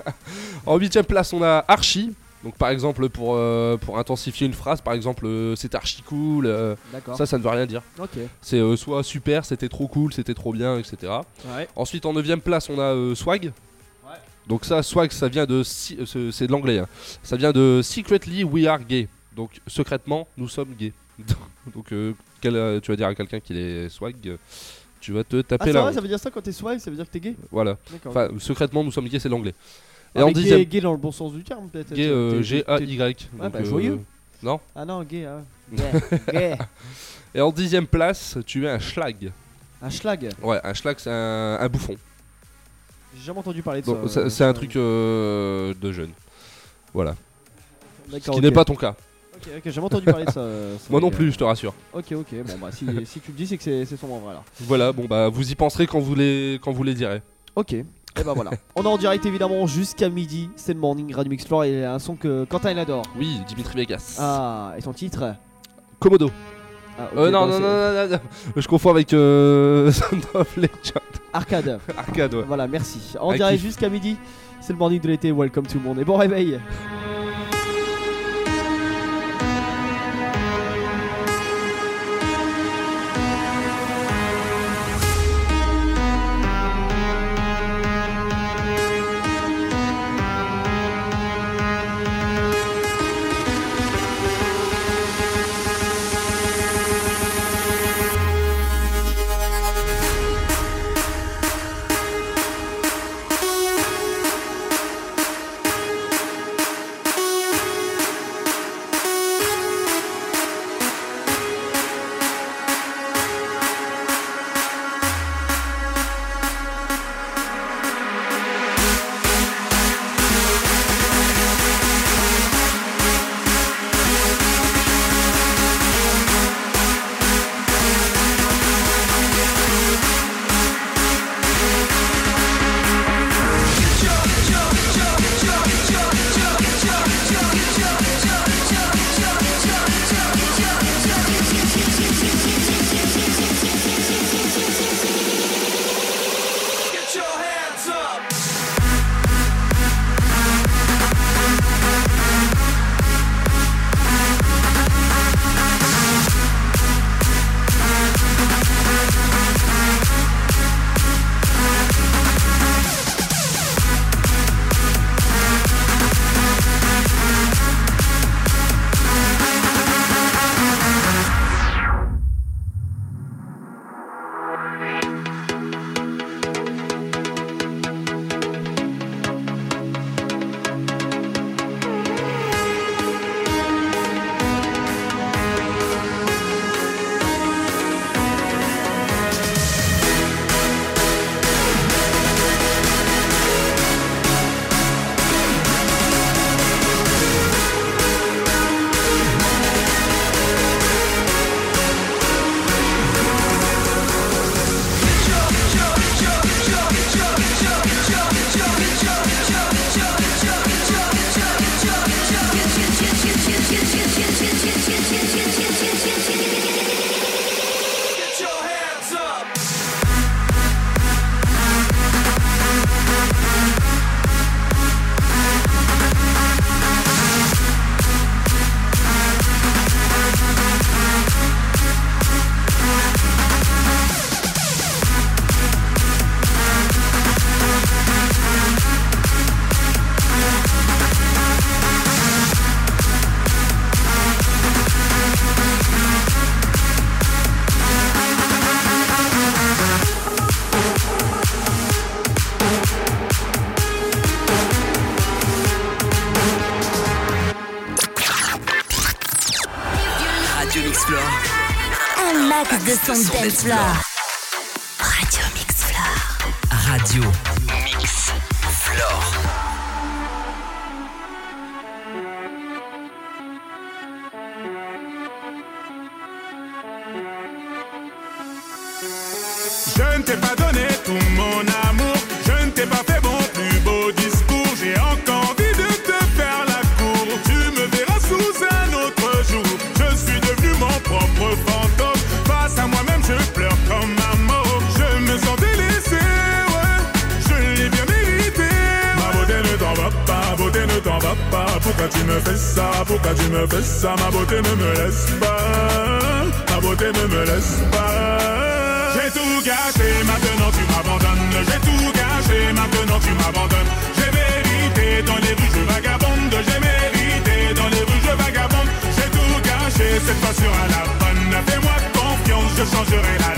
en huitième place, on a archi. Donc par exemple pour, euh, pour intensifier une phrase, par exemple euh, c'est archi cool, euh, D'accord. ça ça ne veut rien dire. Ok. C'est euh, soit super, c'était trop cool, c'était trop bien, etc. Ouais. Ensuite en neuvième place on a swag. Donc ça swag ça vient de si- c'est de l'anglais. hein. Ça vient de secretly we are gay. Donc secrètement nous sommes gays. Donc euh, quel, tu vas dire à quelqu'un qu'il est swag, Tu vas te Ah, taper c'est la vrai, honte. ça veut dire ça quand t'es swag, ça veut dire que t'es gay Voilà. Enfin, secrètement, nous sommes gays, c'est l'anglais. Et Ah, en mais gay- dixième. Gay dans le bon sens du terme, peut-être. Gay, euh, G-A-Y. Ouais, donc, bah, euh, joyeux. Non Ah non, gay, hein. Gay. Gay. Et en dixième place, tu es un schlag. Un schlag Ouais, un schlag, c'est un, un bouffon. J'ai jamais entendu parler de Donc, ça. c'est euh, c'est un truc euh, de jeune. Voilà. Ce qui n'est pas ton cas. Ok, ok, j'ai jamais entendu parler de ça. euh, ça, Moi non plus, euh, je te rassure. Ok, ok, bon bah si, si tu le dis, c'est que c'est c'est sûrement vrai alors. Voilà, bon bah vous y penserez quand vous les, quand vous les direz. Ok, et bah voilà. On est en direct évidemment jusqu'à midi, c'est le morning Radio Mix Floor et un son que Quentin il adore. Oui, Dimitri Vegas. Ah, et son titre Komodo. Ah, ok, Euh, non, non, c'est- non, non, non, non, je confonds avec euh, Sound of Legend. Arcade. Arcade, ouais. Voilà, merci. En À direct kiff. jusqu'à midi, c'est le morning de l'été, welcome tout le monde et bon réveil. Son J'ai mérité dans les rues, je vagabonde. J'ai mérité dans les rues, je vagabonde. J'ai tout gâché, cette fois sur la bonne. Fais-moi confiance, je changerai la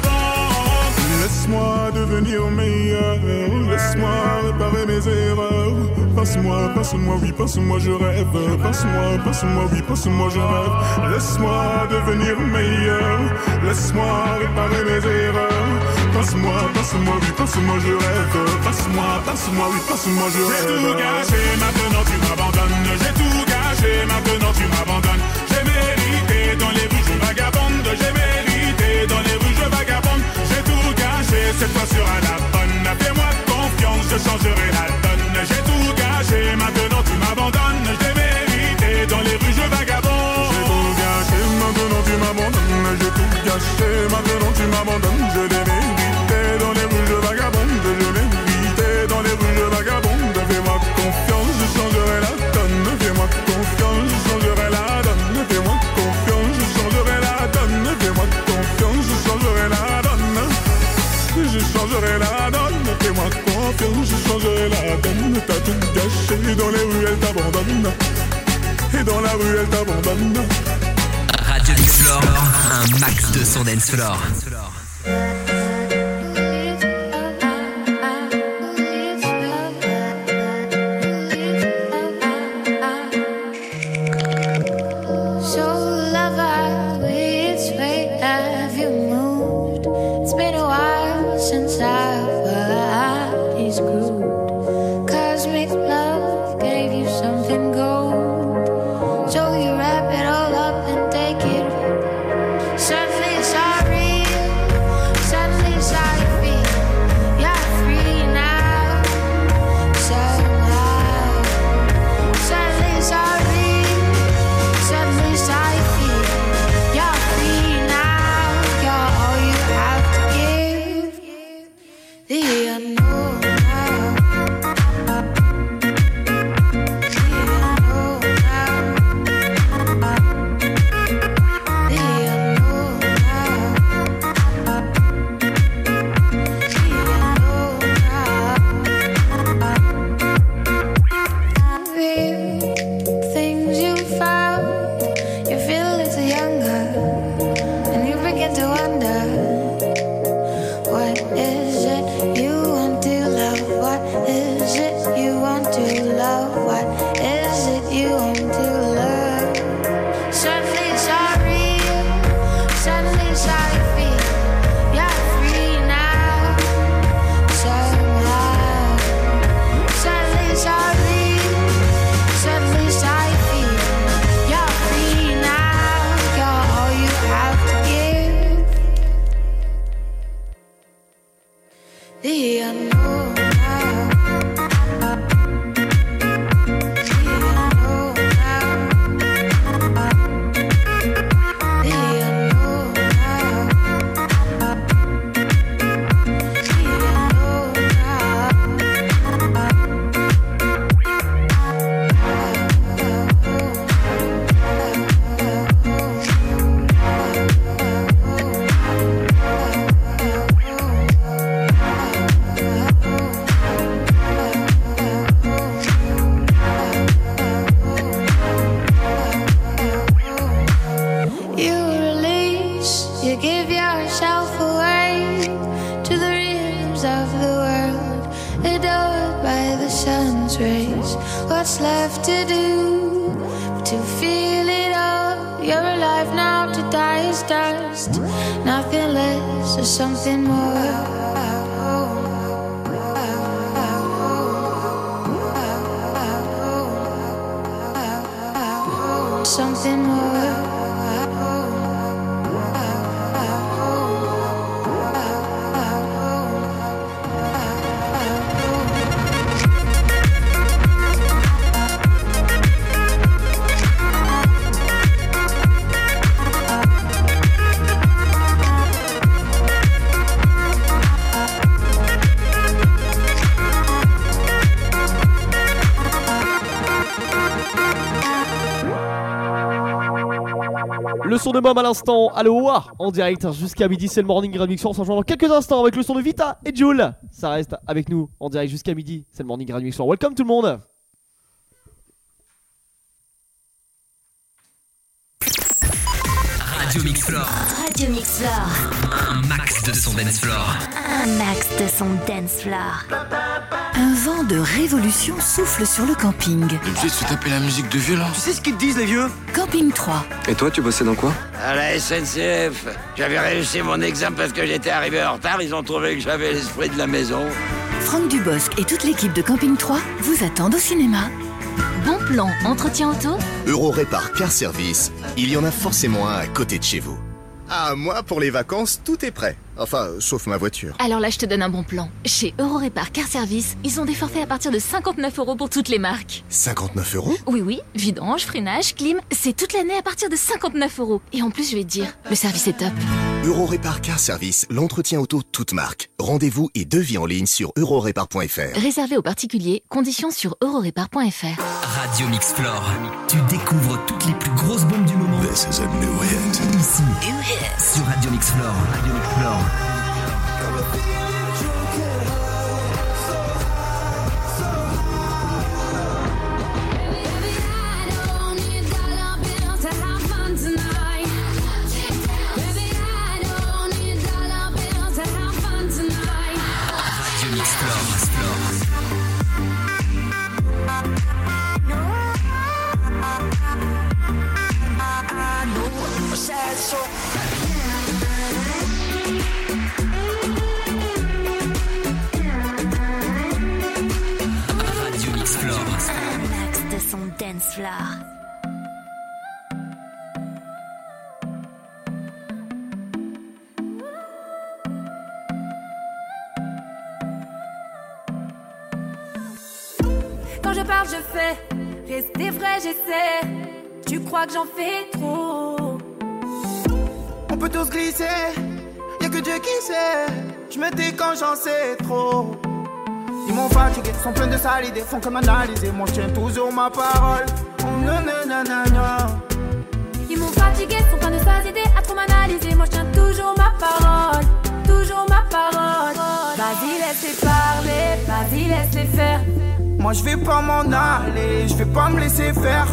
Laisse-moi devenir meilleur, laisse-moi réparer mes erreurs. Passe-moi, passe-moi, oui, passe-moi, je rêve. Passe-moi, passe-moi, oui, passe-moi, je rêve. Laisse-moi devenir meilleur, laisse-moi réparer mes erreurs. Passe-moi, passe-moi, oui, passe-moi, je rêve. Passe-moi, passe-moi, oui, passe-moi, je rêve. J'ai tout gâché, maintenant tu m'abandonnes. J'ai tout gâché, maintenant tu m'abandonnes. Cette fois sera la bonne. Fais-moi confiance, je changerai la donne. J'ai tout gâché, maintenant tu m'abandonnes. J'ai mérité dans les rues, je vagabonde. J'ai tout gâché, maintenant tu m'abandonnes. J'ai tout gâché, maintenant tu m'abandonnes. Je l'ai mérité dans les rues, je vagabonde. Je changerai la donne. Fais-moi confiance, je changerai la donne. T'as tout gâché dans les rues, elle t'abandonne. Et dans la rue, elle t'abandonne. Radio Floor, un max de son dance floor. Son de Mom à l'instant, Aloha en direct jusqu'à midi, c'est le morning Radio Mix. On se rejoint dans quelques instants avec le son de Vita et Jules. Ça reste avec nous en direct jusqu'à midi, c'est le morning Radio Mix. Welcome tout le monde. Radio Mix Floor. Radio Mix Floor. Un max de son dance floor. Un max de son dance floor. Un vent de révolution souffle sur le camping. Une fille se taper la musique de là Tu sais ce qu'ils te disent les vieux? Camping 3. Et toi, tu bossais dans quoi? À la SNCF, j'avais réussi mon examen parce que j'étais arrivé en retard. Ils ont trouvé que j'avais l'esprit de la maison. Franck Dubosc et toute l'équipe de Camping 3 vous attendent au cinéma. Bon plan, entretien auto? Euro Répar Car Service, il y en a forcément un à côté de chez vous. Ah, moi, pour les vacances, tout est prêt. Enfin, sauf ma voiture. Alors là, je te donne un bon plan. Chez Eurorépar Car Service, ils ont des forfaits à partir de 59 euros pour toutes les marques. 59 euros? Oui, oui, vidange, freinage, clim, c'est toute l'année à partir de 59 euros. Et en plus, je vais te dire, le service est top. Euro Répar Car Service, l'entretien auto toute marque. Rendez-vous et devis en ligne sur eurorépar.fr. Réservé aux particuliers, conditions sur eurorépar.fr. Radio Mix Floor. Tu découvres toutes les plus grosses bombes du moment. This is a new hit. Ici. Sur Radio Mix Floor. Radio Mix Floor. De son dance floor. Quand je parle, je fais. Rester vrai, j'essaie. Tu crois que j'en fais trop? On peut tous glisser, y'a que Dieu qui sait. Je me dis quand j'en sais trop. Ils m'ont fatigué, sont pleins de sales idées, font comme analyser. Moi je tiens toujours ma parole. Oh, nanana. Ils m'ont fatigué, sont plein de sales idées à trop m'analyser. Moi je tiens toujours ma parole, toujours ma parole. Vas-y, laisse-les parler, vas-y, laisse-les faire. Moi je vais pas m'en aller, je vais pas me laisser faire.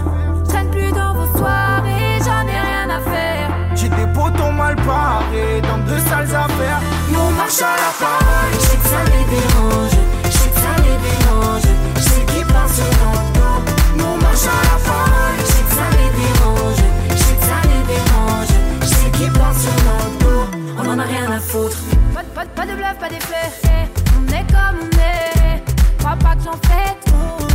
Je plus dans vos soirées, j'en ai rien à faire. J'ai des potons mal parés dans de sales affaires. Nous on marche à la parole. Je sais ça les dérange, je sais que ça les dérange. Je sais qu'ils sur dos. Nous on marche à la parole. Je ça les dérange, je sais ça les dérange. Je sais qu'ils parlent sur dos. On en a rien à foutre. Pas, pas, de- pas de bluff, pas d'effet. On est comme on est. Crois pas que j'en fais trop.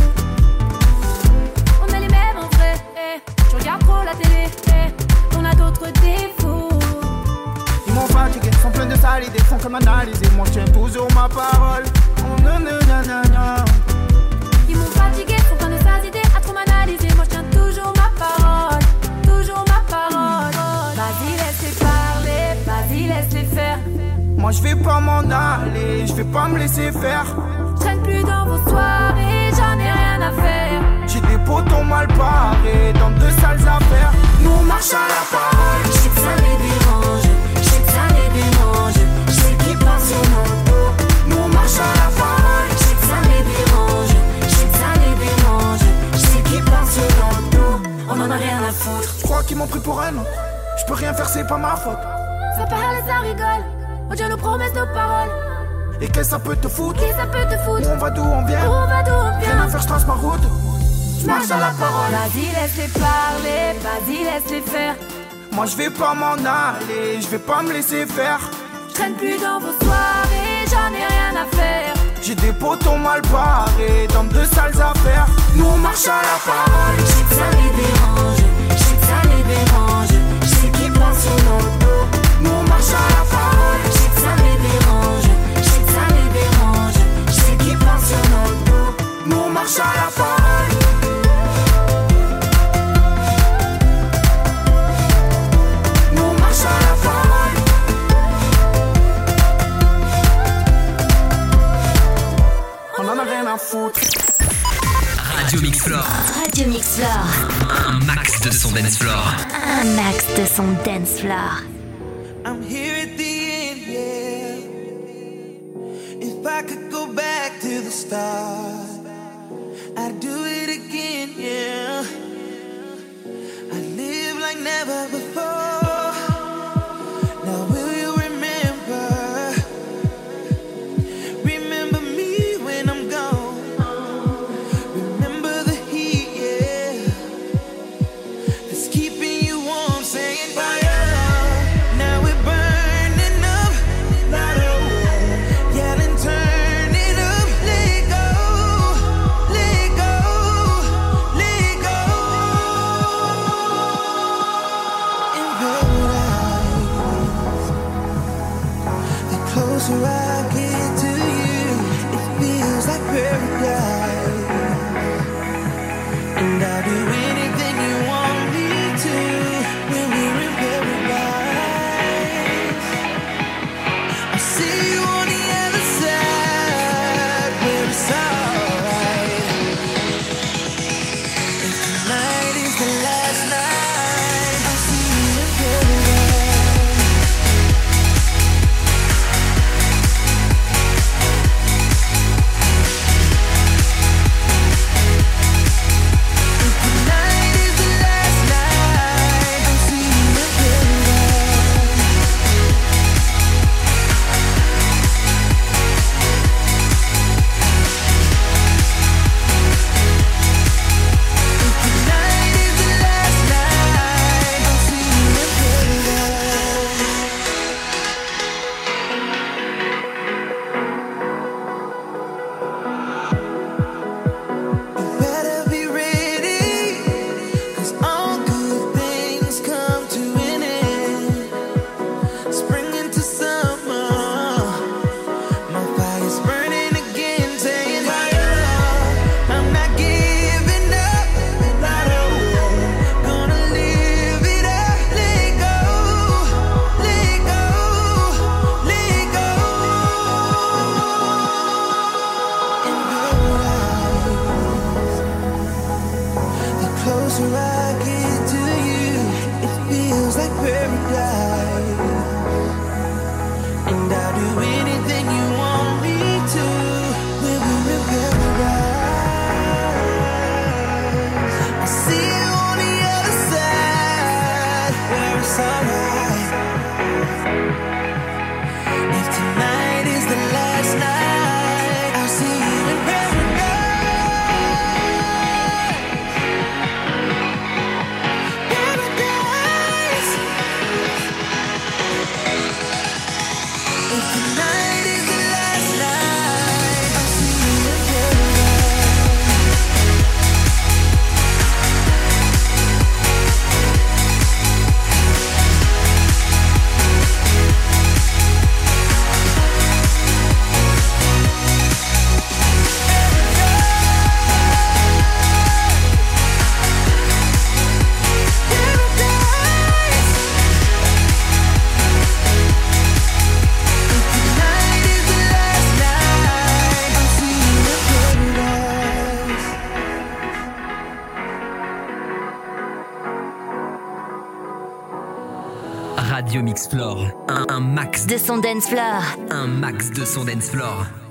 Sales idées, font comme analyser. Moi je tiens toujours ma parole. Oh, nanana. Ils m'ont fatigué, sont plein de sales idées à trop m'analyser. Moi je tiens toujours ma parole, toujours ma parole. Vas-y, laisse-les parler, vas-y, laisse-les faire. Moi je vais pas m'en aller, je vais pas me laisser faire. Je plus dans vos soirées, j'en ai rien à faire. J'ai des potons mal parés dans de sales affaires. Nous on marche à la parole. Je sais que ça qu'ils m'ont pris pour un autre. Je peux rien faire, c'est pas ma faute. Ça parle, ça rigole. On tient nos promesses, nos paroles. Et qu'est-ce que ça peut te foutre? Qui ça peut te foutre? Où on va d'où on vient? Où on va d'où on vient Rien à faire, je trace ma route. Je marche à la parole. Vas-y, laisse-les parler, vas-y, laisse-les faire. Moi je vais pas m'en aller, je vais pas me laisser faire. Je traîne plus dans vos soirées, j'en ai rien à faire. J'ai des potons mal parés dans de sales affaires. Nous on marche à la parole. Je sais que ça les dérange, je sais que ça les dérange. Je sais qu'ils parlent sur notre dos. Nous on marche à la parole. Je sais que ça les dérange, je sais que ça les dérange. Je sais qu'ils parlent sur notre dos. Nous on marche à la parole. de Mix Floor. Un max de son dance floor. Un max de son dance floor. I'm here at the end, yeah. If I could go back to the start, I'd do it again, yeah. I live like never before. Un max de son dance floor.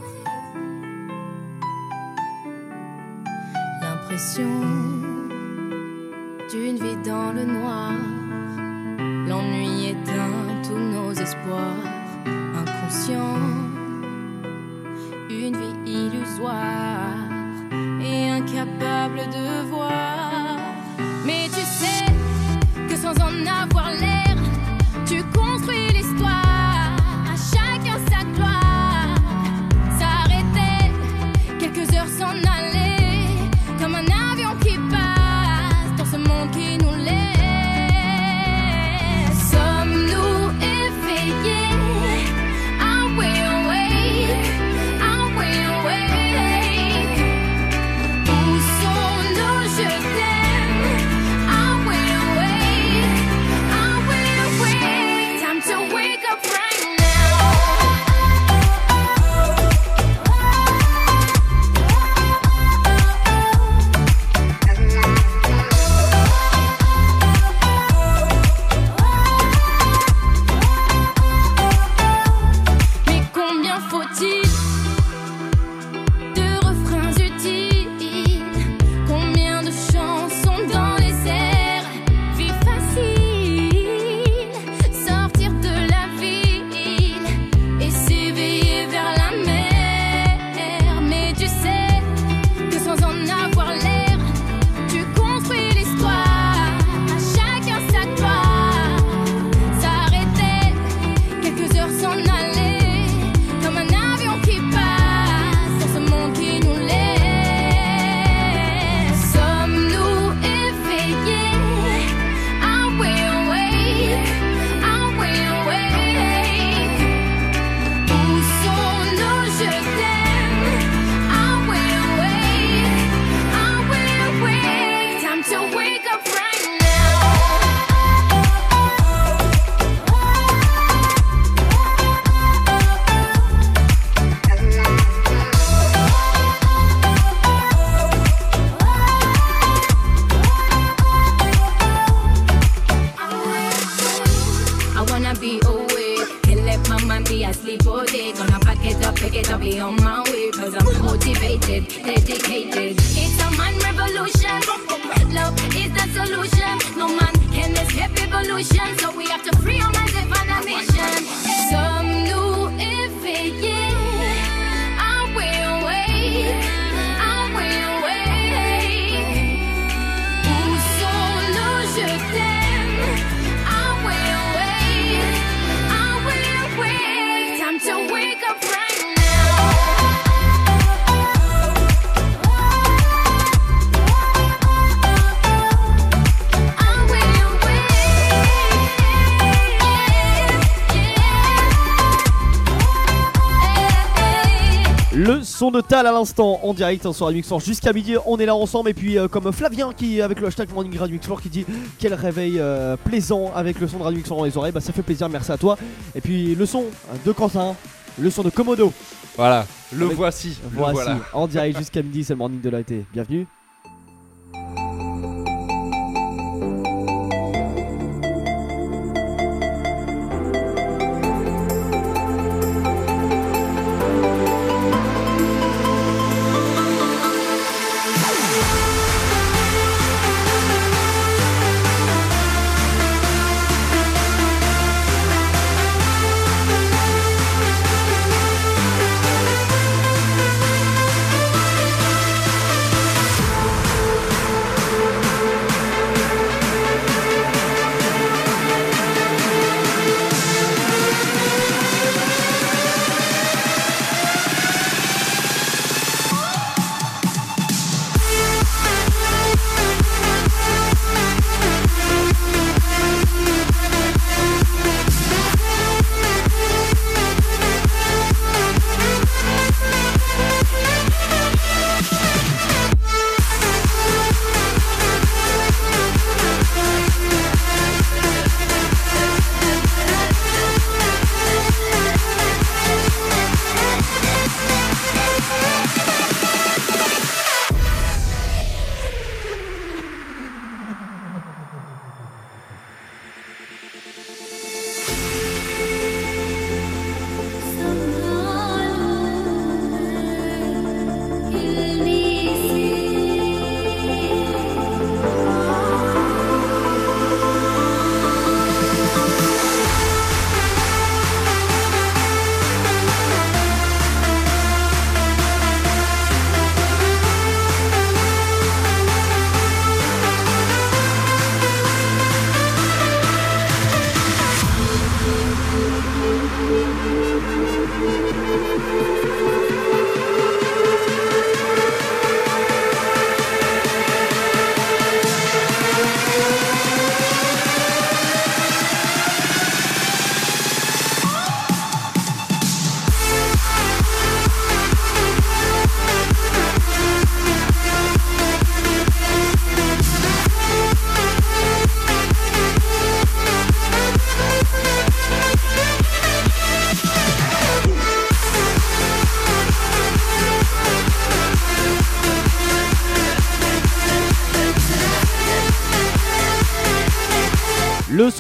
À l'instant en direct hein, sur Radio Mixor jusqu'à midi. On est là ensemble. Et puis, euh, comme Flavien qui, avec le hashtag Morning Radio Mixor, qui dit quel réveil euh, plaisant avec le son de Radio Mixor dans les oreilles, bah ça fait plaisir. Merci à toi. Et puis, le son de Quentin, le son de Komodo. Voilà, le Avec- voici. le Voici voilà. en direct jusqu'à midi. C'est le morning de l'été. Bienvenue.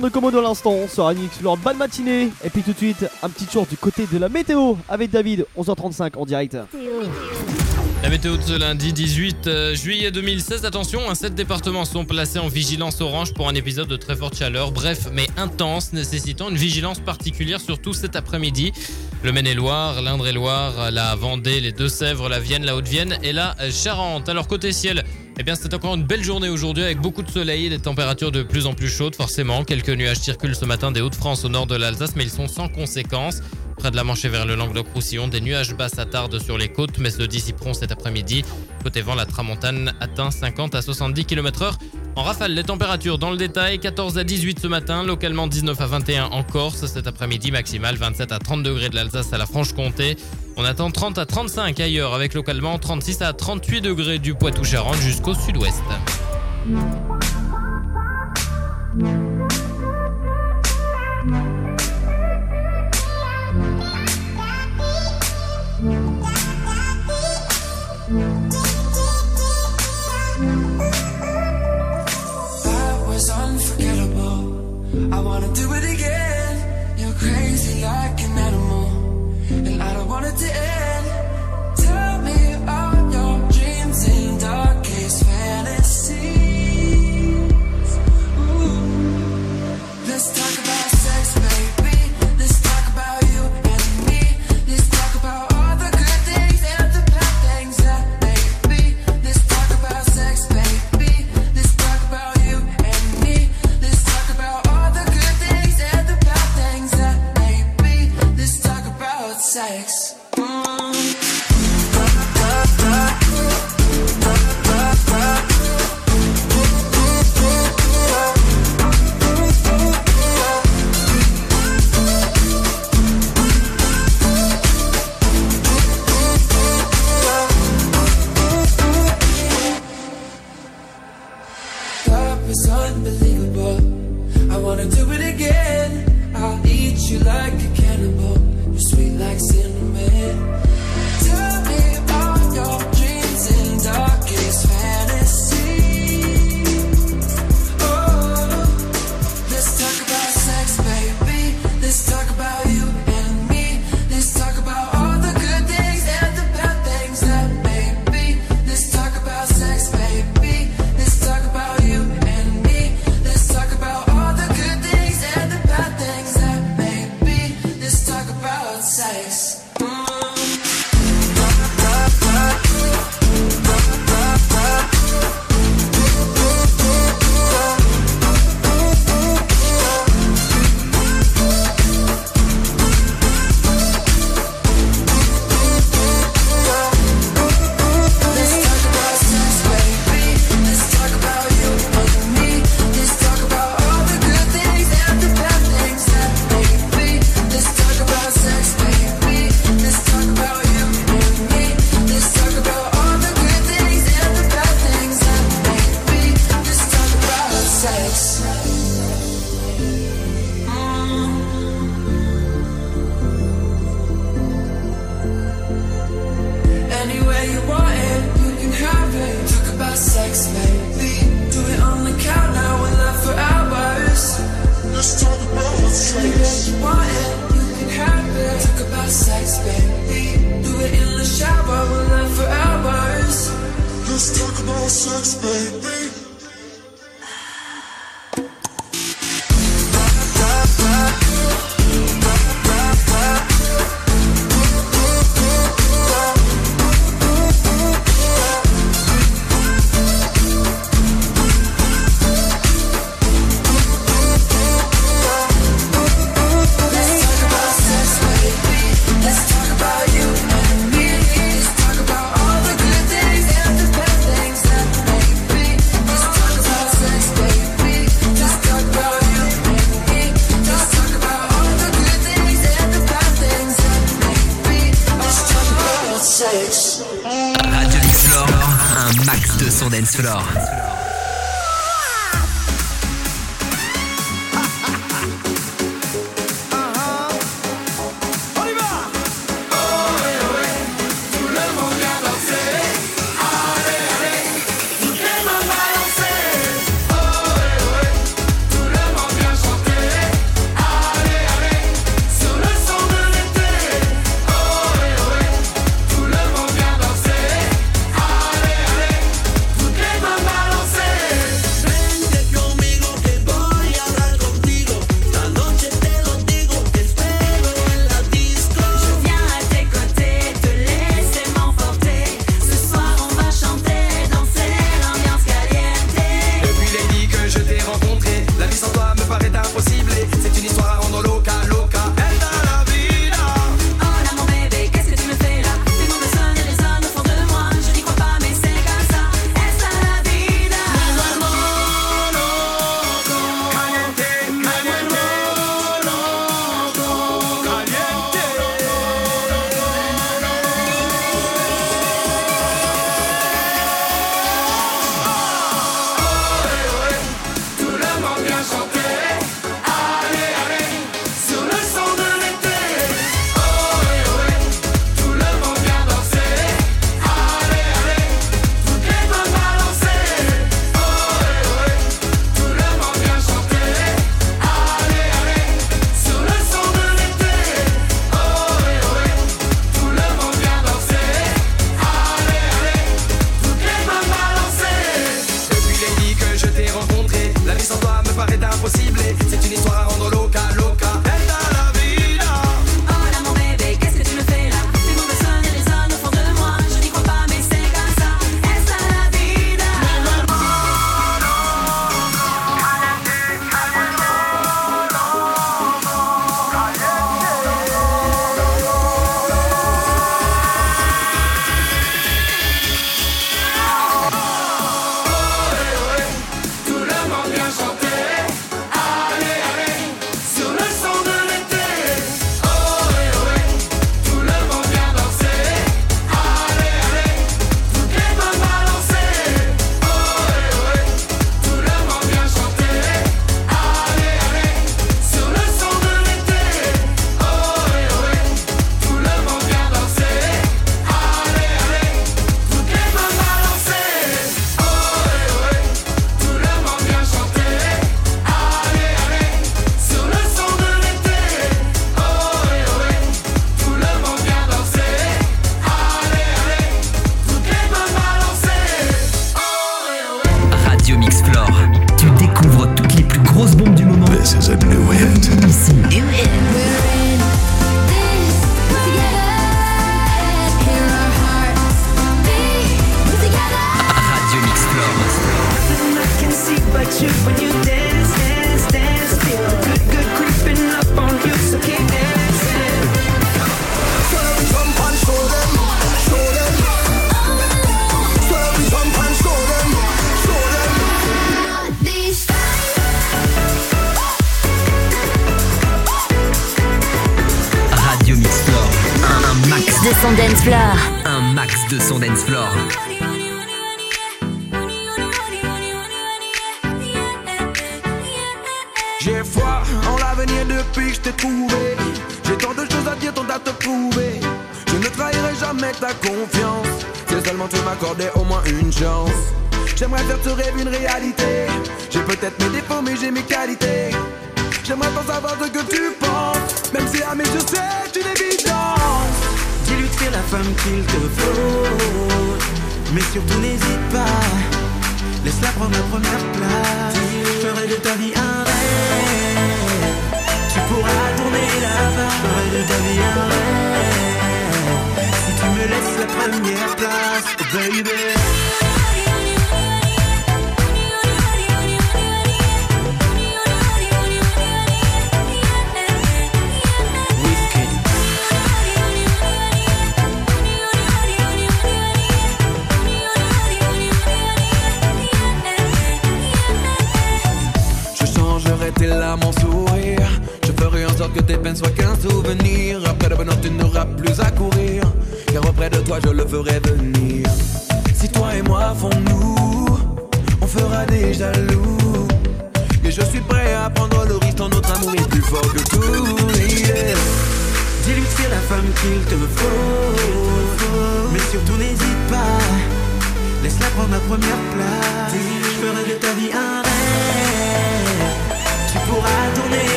Son de Komodo à l'instant sur Radio Explore. Bonne matinée. Et puis tout de suite, un petit tour du côté de la météo avec David, 11h35 en direct. La météo de ce lundi 18 euh, juillet 2016, attention, hein, sept départements sont placés en vigilance orange pour un épisode de très forte chaleur, bref mais intense, nécessitant une vigilance particulière surtout cet après-midi. Le Maine-et-Loire, l'Indre-et-Loire, la Vendée, les Deux-Sèvres, la Vienne, la Haute-Vienne et la Charente. Alors côté ciel, eh bien c'est encore une belle journée aujourd'hui avec beaucoup de soleil et des températures de plus en plus chaudes forcément. Quelques nuages circulent ce matin des Hauts-de-France au nord de l'Alsace mais ils sont sans conséquences. Près de la Manche et vers le Languedoc-Roussillon, des nuages bas s'attardent sur les côtes, mais se dissiperont cet après-midi. Côté vent, la tramontane atteint 50 à 70 km/h. En rafale, les températures dans le détail 14 à 18 ce matin, localement 19 à 21 en Corse. Cet après-midi, maximal 27 à 30 degrés de l'Alsace à la Franche-Comté. On attend 30 à 35 ailleurs, avec localement 36 à 38 degrés du Poitou-Charentes jusqu'au sud-ouest. To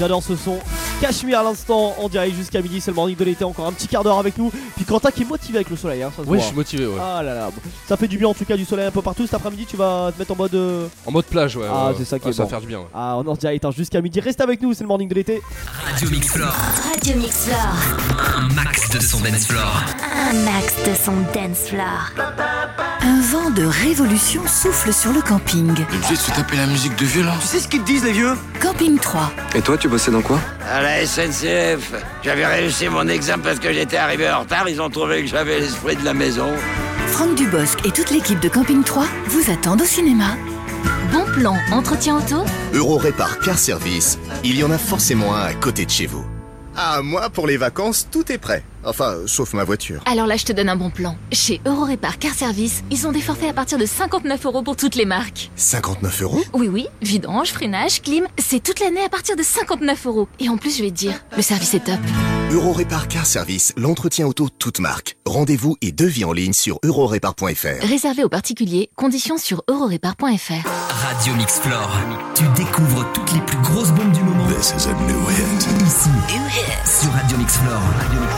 J'adore ce son. Cachemire à l'instant en direct jusqu'à midi, c'est le morning de l'été, encore un petit quart d'heure avec nous. Puis Quentin qui est motivé avec le soleil, hein, ça se Oui, voit. je suis motivé, ouais. Ah là là, bon. ça fait du bien en tout cas du soleil un peu partout. Cet après-midi, tu vas te mettre en mode. euh, En mode plage, ouais. Ah, ouais, c'est ça qui est Ça bon. va faire du bien, ouais. Ah, on est en direct hein, jusqu'à midi. Reste avec nous, c'est le morning de l'été. Radio Mix Floor. Radio Mix Floor. Un max de son dance floor. Un max de son dance floor. Un vent de révolution souffle sur le camping. Obligé de se taper la musique de violon. Tu sais ce qu'ils te disent les vieux? Camping 3. Et toi, tu bossais dans quoi? À la SNCF, j'avais réussi mon examen parce que j'étais arrivé en retard. Ils ont trouvé que j'avais l'esprit de la maison. Franck Dubosc et toute l'équipe de Camping 3 vous attendent au cinéma. Bon plan, entretien auto? Euro Répar Car Service, il y en a forcément un à côté de chez vous. Ah, moi, pour les vacances, tout est prêt. Enfin, sauf ma voiture. Alors là, je te donne un bon plan. Chez Eurorépar Car Service, ils ont des forfaits à partir de 59 euros pour toutes les marques. 59 euros? Oui, oui, vidange, freinage, clim, c'est toute l'année à partir de 59 euros. Et en plus, je vais te dire, le service est top. Euro Répar Car Service, l'entretien auto toute marque. Rendez-vous et devis en ligne sur eurorépar.fr. Réservé aux particuliers, conditions sur eurorépar.fr. Radio Mix Floor. Tu découvres toutes les plus grosses bombes du moment. This is a new hit. Ici, sur Radio Mix Floor. Radio Mix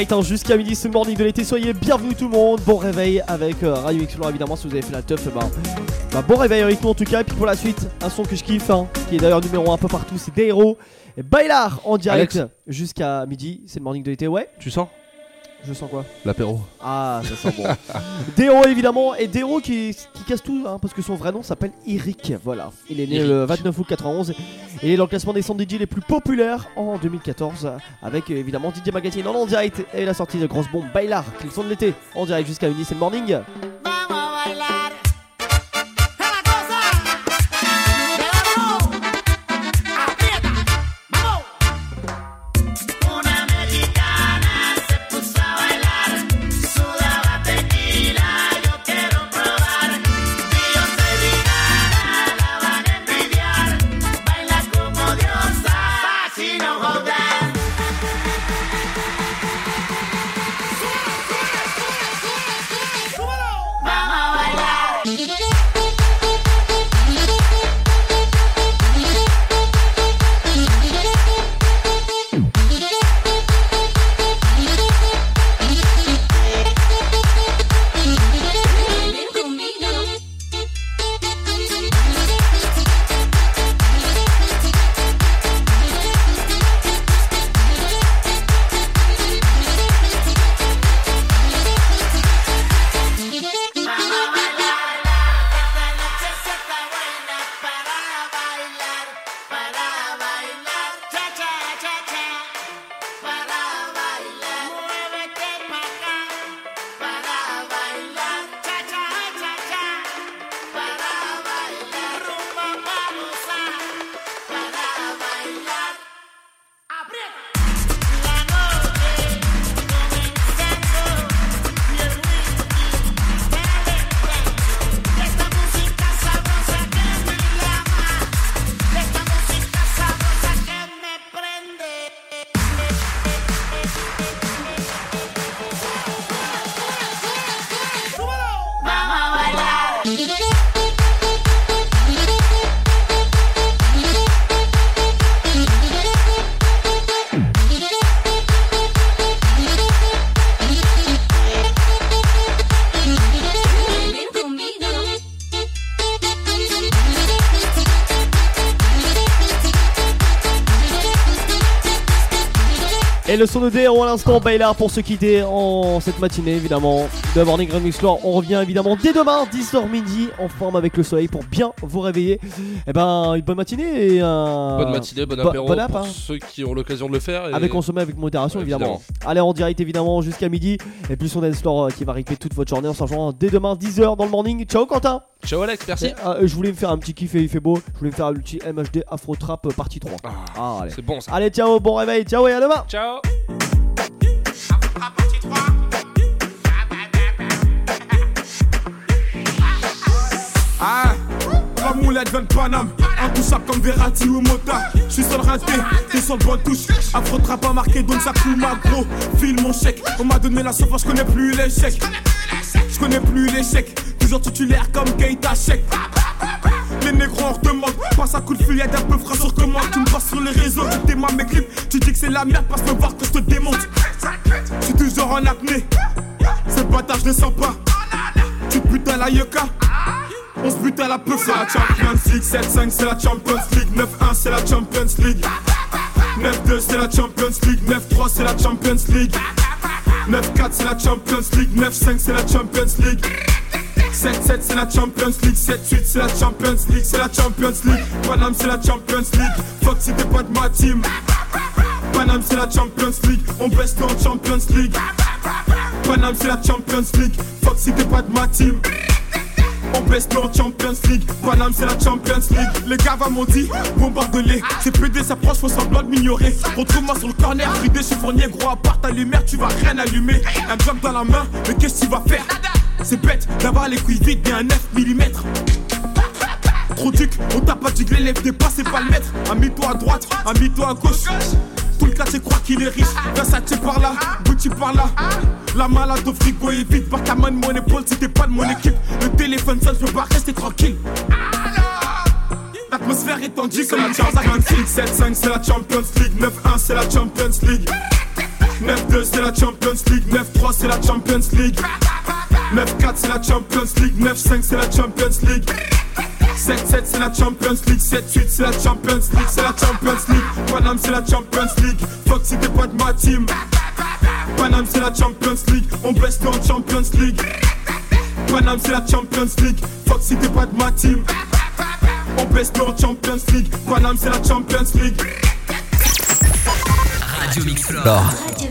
direct hein, jusqu'à midi, le morning de l'été. Soyez bienvenus tout le monde. Bon réveil avec euh, Radio Explore évidemment. Si vous avez fait la teuf, ben, bah, bon réveil avec nous en tout cas. Et puis pour la suite, un son que je kiffe, hein, qui est d'ailleurs numéro 1 un peu partout, c'est des héros. Et Bailar en direct Alex. jusqu'à midi, c'est le morning de l'été. Ouais, Tu sens? Je sens quoi? L'apéro. Ah, ça sent bon. Dero évidemment, et Dero qui, qui casse tout, hein, parce que son vrai nom s'appelle Eric. Voilà, il est né Eric. le 29 août 91 et dans des 100 DJ les plus populaires en 2014, euh, avec euh, évidemment DJ Magazine en, direct et la sortie de Grosse Bombe Bailar, son de l'été, en direct jusqu'à midi, c'est le morning. Le son de Dero à l'instant, Bailar pour se quitter en cette matinée évidemment de Morning Grand Mix Floor. On revient évidemment dès demain, 10h midi, en forme avec le soleil pour bien vous réveiller. Et ben, une bonne matinée et un. Bonne matinée, bon Bo- apéro bon app, pour hein. ceux qui ont l'occasion de le faire. et- Avec consommer avec modération Ouais, évidemment. évidemment. Allez en direct évidemment jusqu'à midi. Et puis son dance floor euh, qui va rythmer toute votre journée en se rejoignant dès demain 10h dans le morning. Ciao Quentin Ciao Alex, merci. Et, euh, Je voulais me faire un petit kiff et il fait beau. Je voulais me faire un petit MHD Afro Trap euh, partie 3. Ah, allez. C'est bon ça. Allez ciao, bon réveil, ciao et à demain Ciao Ah, la moulette vient de Paname, intouchable comme Verratti ou Mota. J'suis sur le raté, t'es sur le bon touche. Afro trap pas marqué, donc ça coule ma gros. File mon chèque, on m'a donné la sauce, j'connais plus l'échec. J'connais plus l'échec, toujours titulaire comme Keita Check. Les négros on redemande, passe un coup de fil, d'un peu frais sur commande. Tu me passes sur les réseaux, tu démarres mes clips. Tu dis que c'est la merde, passe me voir que je te démonte. J'suis toujours en apnée, ces bâtards je les sens pas. Tu putes à la yucca. On se bute à la peu, c'est la Champions League 7-5 c'est la Champions League 9-1 c'est la Champions League 9-2 c'est la Champions League 9-3 c'est la Champions League 9-4 c'est la Champions League 9-5 c'est la Champions League 7-7 c'est la Champions League 7-8 c'est la Champions League C'est la Champions League Paname c'est la Champions League Fuck si t'es pas de ma team Paname c'est la Champions League On baisse en Champions League Paname c'est la Champions League Fuck si t'es pas de ma team on baisse en Champions League. Paname c'est la Champions League. Les gars va m'ont dit bombarde-les C'est PD s'approche faut semblant de m'ignorer. Retrouve-moi sur le corner. Fridé chiffonnier gros à part ta lumière Tu vas rien allumer. Un job dans la main Mais qu'est-ce que tu vas faire? C'est bête Là-bas les couilles vides bien 9 mm Trop duc On t'a pas dit que l'élève dépasse c'est pas le maître. Ami-toi à droite Ami-toi à gauche tout le quartier croit qu'il est riche, Versace par là, Gucci par là? La malade au frigo est vide, par ta main mon épaule si t'es pas de mon équipe. Le téléphone sonne, je peux pas rester tranquille. L'atmosphère est tendue comme la Champions League 7-5 c'est la Champions League. 9-1 c'est la Champions League. 9-2 c'est la Champions League. 9-3 c'est la Champions League. 9-4 c'est la Champions League. 9-5 c'est la Champions League 7-7 c'est la Champions League. 7-8 c'est la Champions League. C'est la Champions League. Paname c'est la Champions League. Fuck si t'es pas de ma team. Paname c'est la Champions League. On baisse en Champions League. Paname c'est la Champions League. Fuck si t'es pas de ma team. On baisse en Champions League. Paname c'est la Champions League. Radio Mix Floor. Radio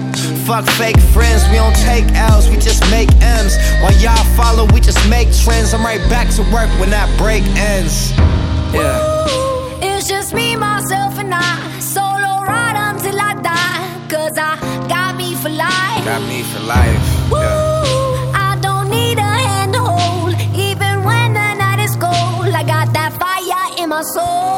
Fuck fake friends, we don't take L's, we just make M's. While y'all follow, we just make trends. I'm right back to work when that break ends. Yeah. It's just me, myself, and I. Solo ride until I die. Cause I got me for life. Got me for life. Woo, I don't need a hand to hold. Even when the night is cold, I got that fire in my soul.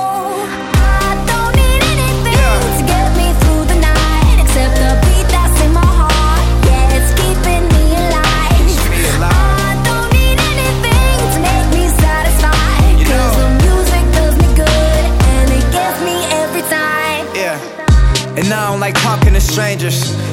Strangers.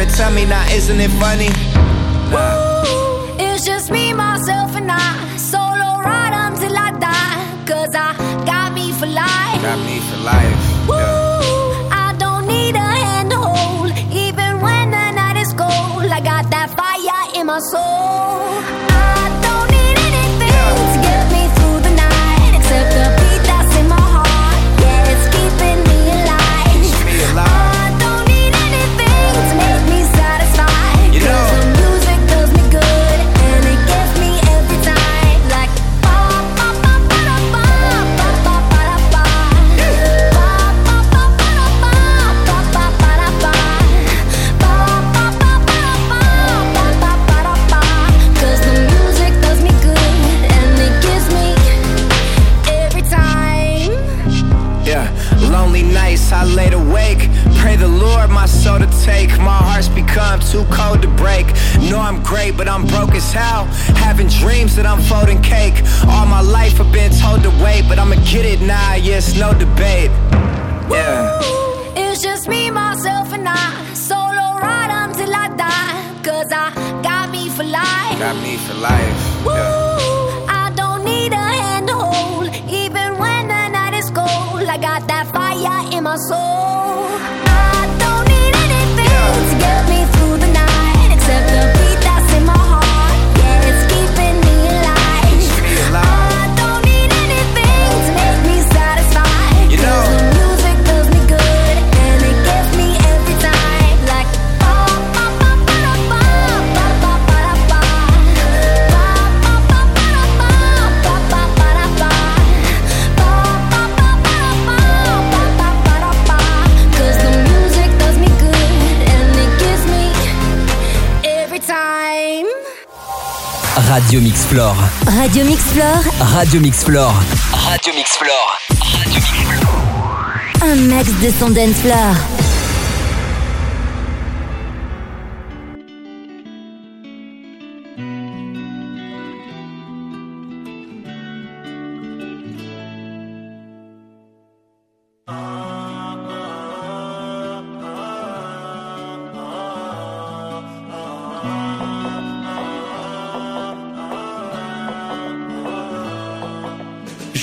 it. Tell me now, isn't it funny? Nah. It's just me, myself, and I. Solo ride until I die. Cause I got me for life. I don't need a hand to hold. Even when the night is cold, I got me for life. Woo, I too cold to break. Know I'm great, but I'm broke as hell. Having dreams that I'm folding cake. All my life I've been told to wait, but I'ma get it now. Yes, no debate. Yeah. It's just me, myself, and I. Solo ride until I die. Cause I got me for life. Got me for life. Woo, I don't need a hand to hold. Even when the night is cold, I got that fire in my soul. I don't need anything to get time. Radio Mix Floor. Radio Mix Floor, Radio Mix Floor. Radio Mix Floor. un max de son dance floor.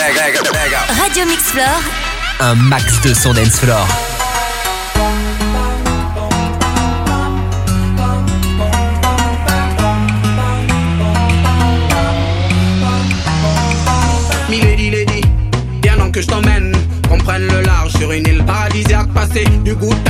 Radio Mix Floor, Un max de son dance floor. Milady Lady, viens donc que je t'emmène. Qu'on prenne le large sur une île paradisiaque, passer du time,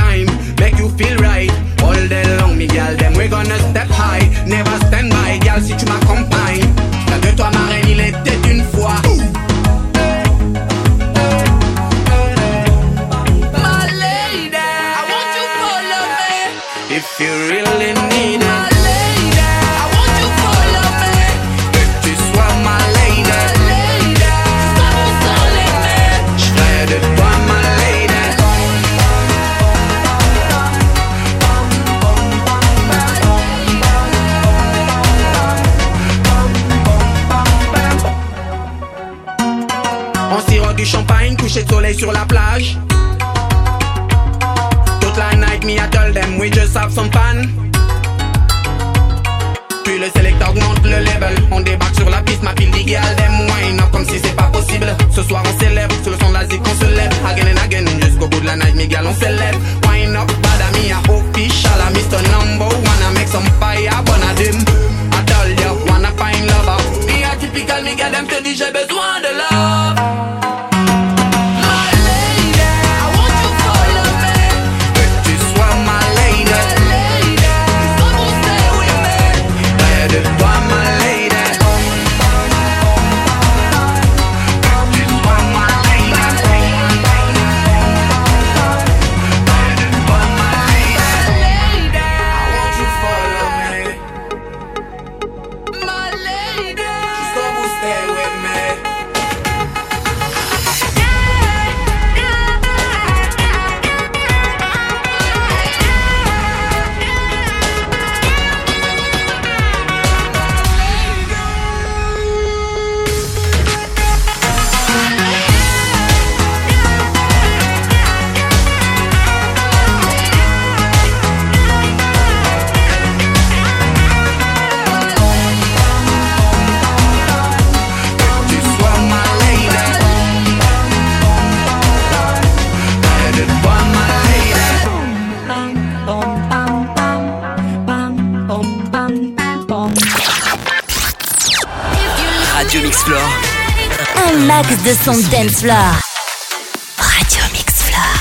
son dance floor. Radio Mix Floor.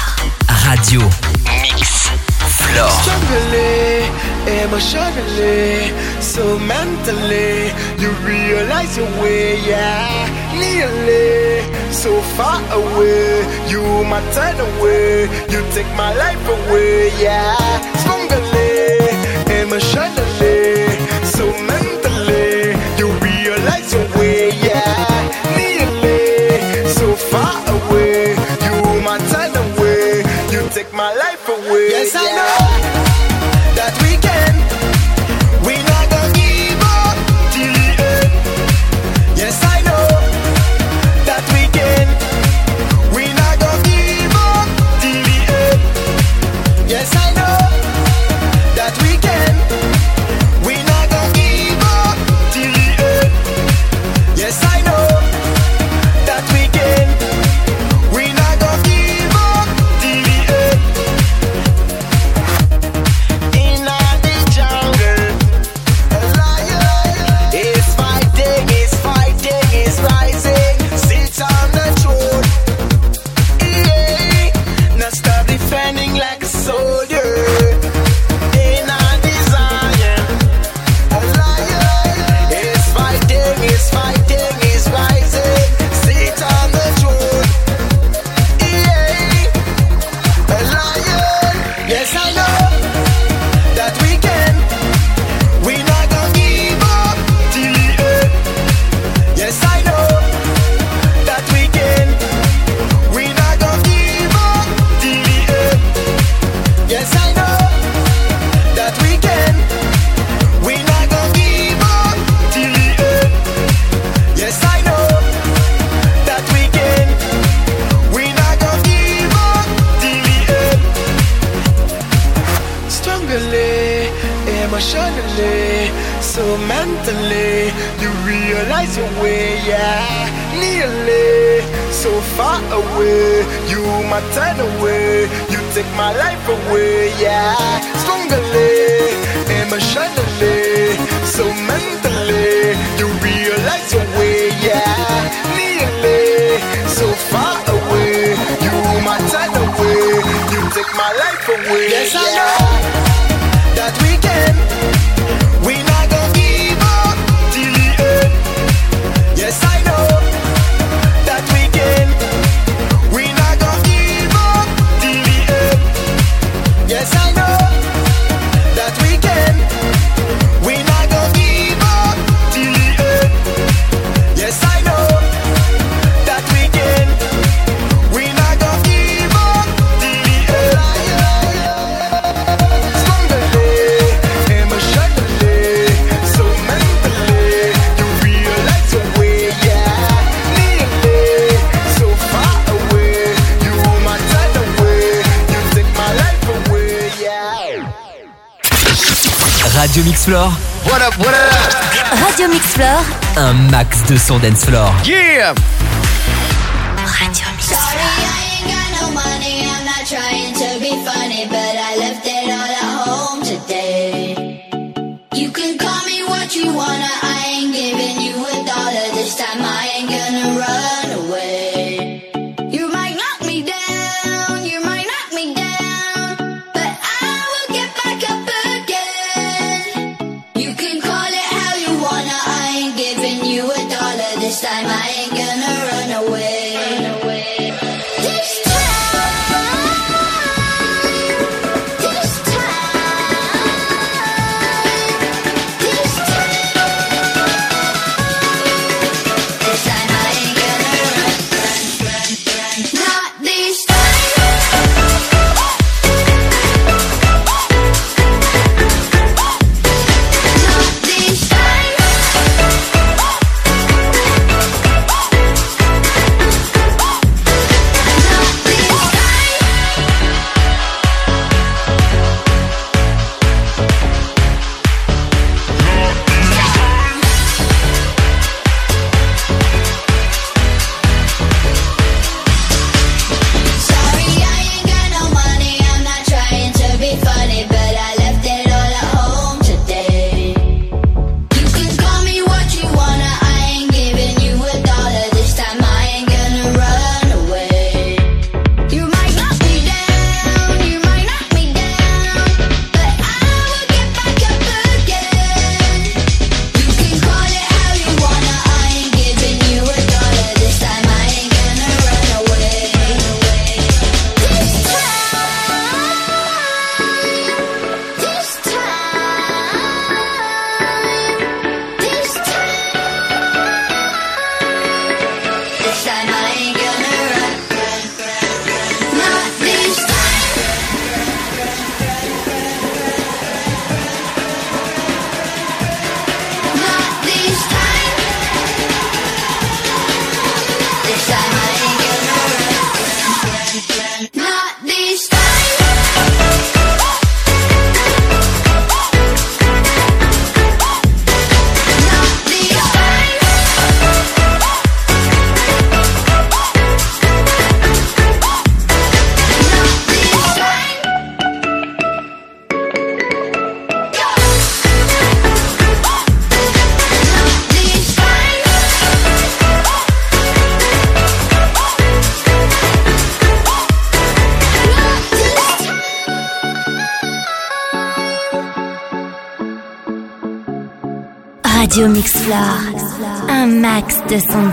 Radio Mix Floor. Struggling emotionally, so mentally, you realize your way, yeah. Nearly, so far away, you my turn away, you take my life away, yeah. Floor. What up, what up Radio Mix Floor. Un max de son dance floor. Yeah Radio Mix Floor. Sorry, I ain't got no money, I'm not trying to be funny, but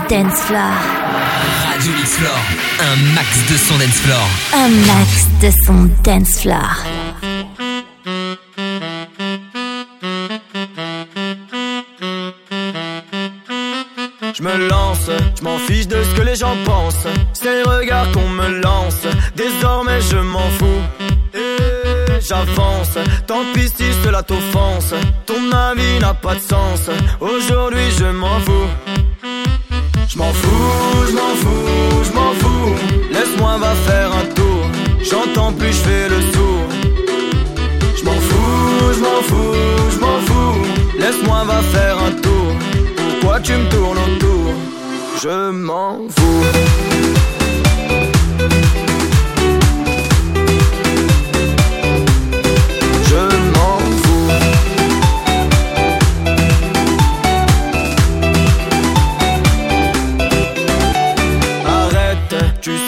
dance floor. Radio Mix Floor, un max de son dance floor. Un max de son dance floor. Je me lance, je m'en fiche de ce que les gens pensent. C'est le regard qu'on me lance. Désormais je m'en fous. Et j'avance. Tant pis si cela t'offense. Ton avis n'a pas de sens. Aujourd'hui je m'en fous. Je m'en fous, je m'en fous, je m'en fous. Laisse-moi va faire un tour. J'entends plus, je fais le sourd. Je m'en fous, je m'en fous, je fous. Laisse-moi va faire un tour. Pourquoi tu me tournes autour? Je m'en fous.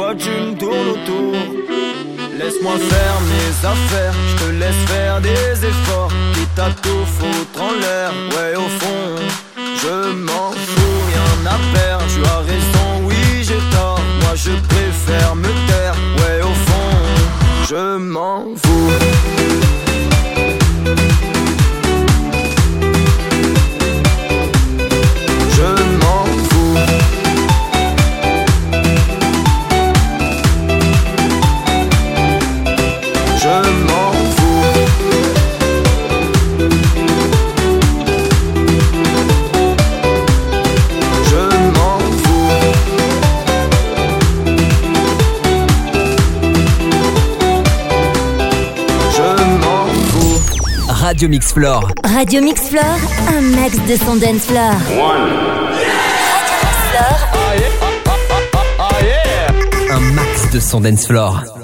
Pourquoi tu autour Laisse-moi faire mes affaires, je te laisse faire des efforts. Quitte à tout foutre en l'air, ouais au fond, je m'en fous, rien à perdre. Tu as raison, oui j'ai tort. Moi je préfère me taire, ouais au fond, je m'en fous. Radio Mix Floor. Radio Mix Floor. Un max de son dance floor. Un max de son dance floor.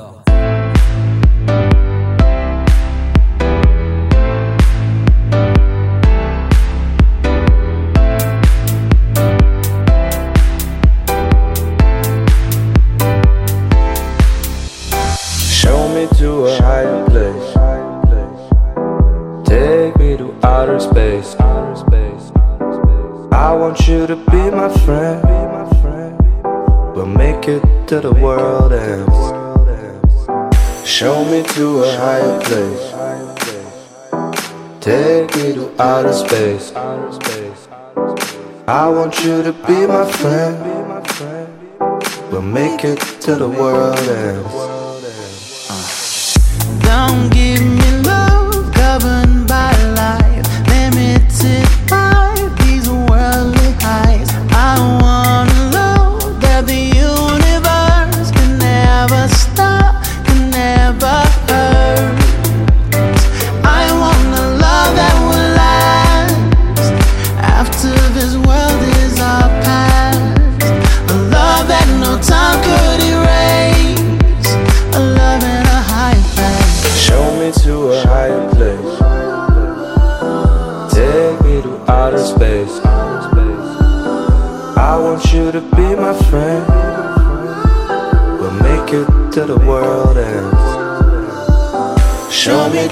Me to a higher place. Take me to outer space. I want you to be my friend. We'll make it to the world ends.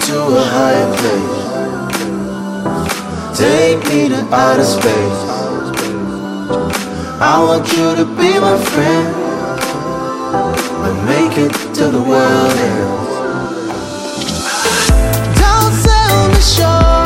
to a higher place. Take me to outer space. I want you to be my friend and make it to the world ends. Don't sell me short.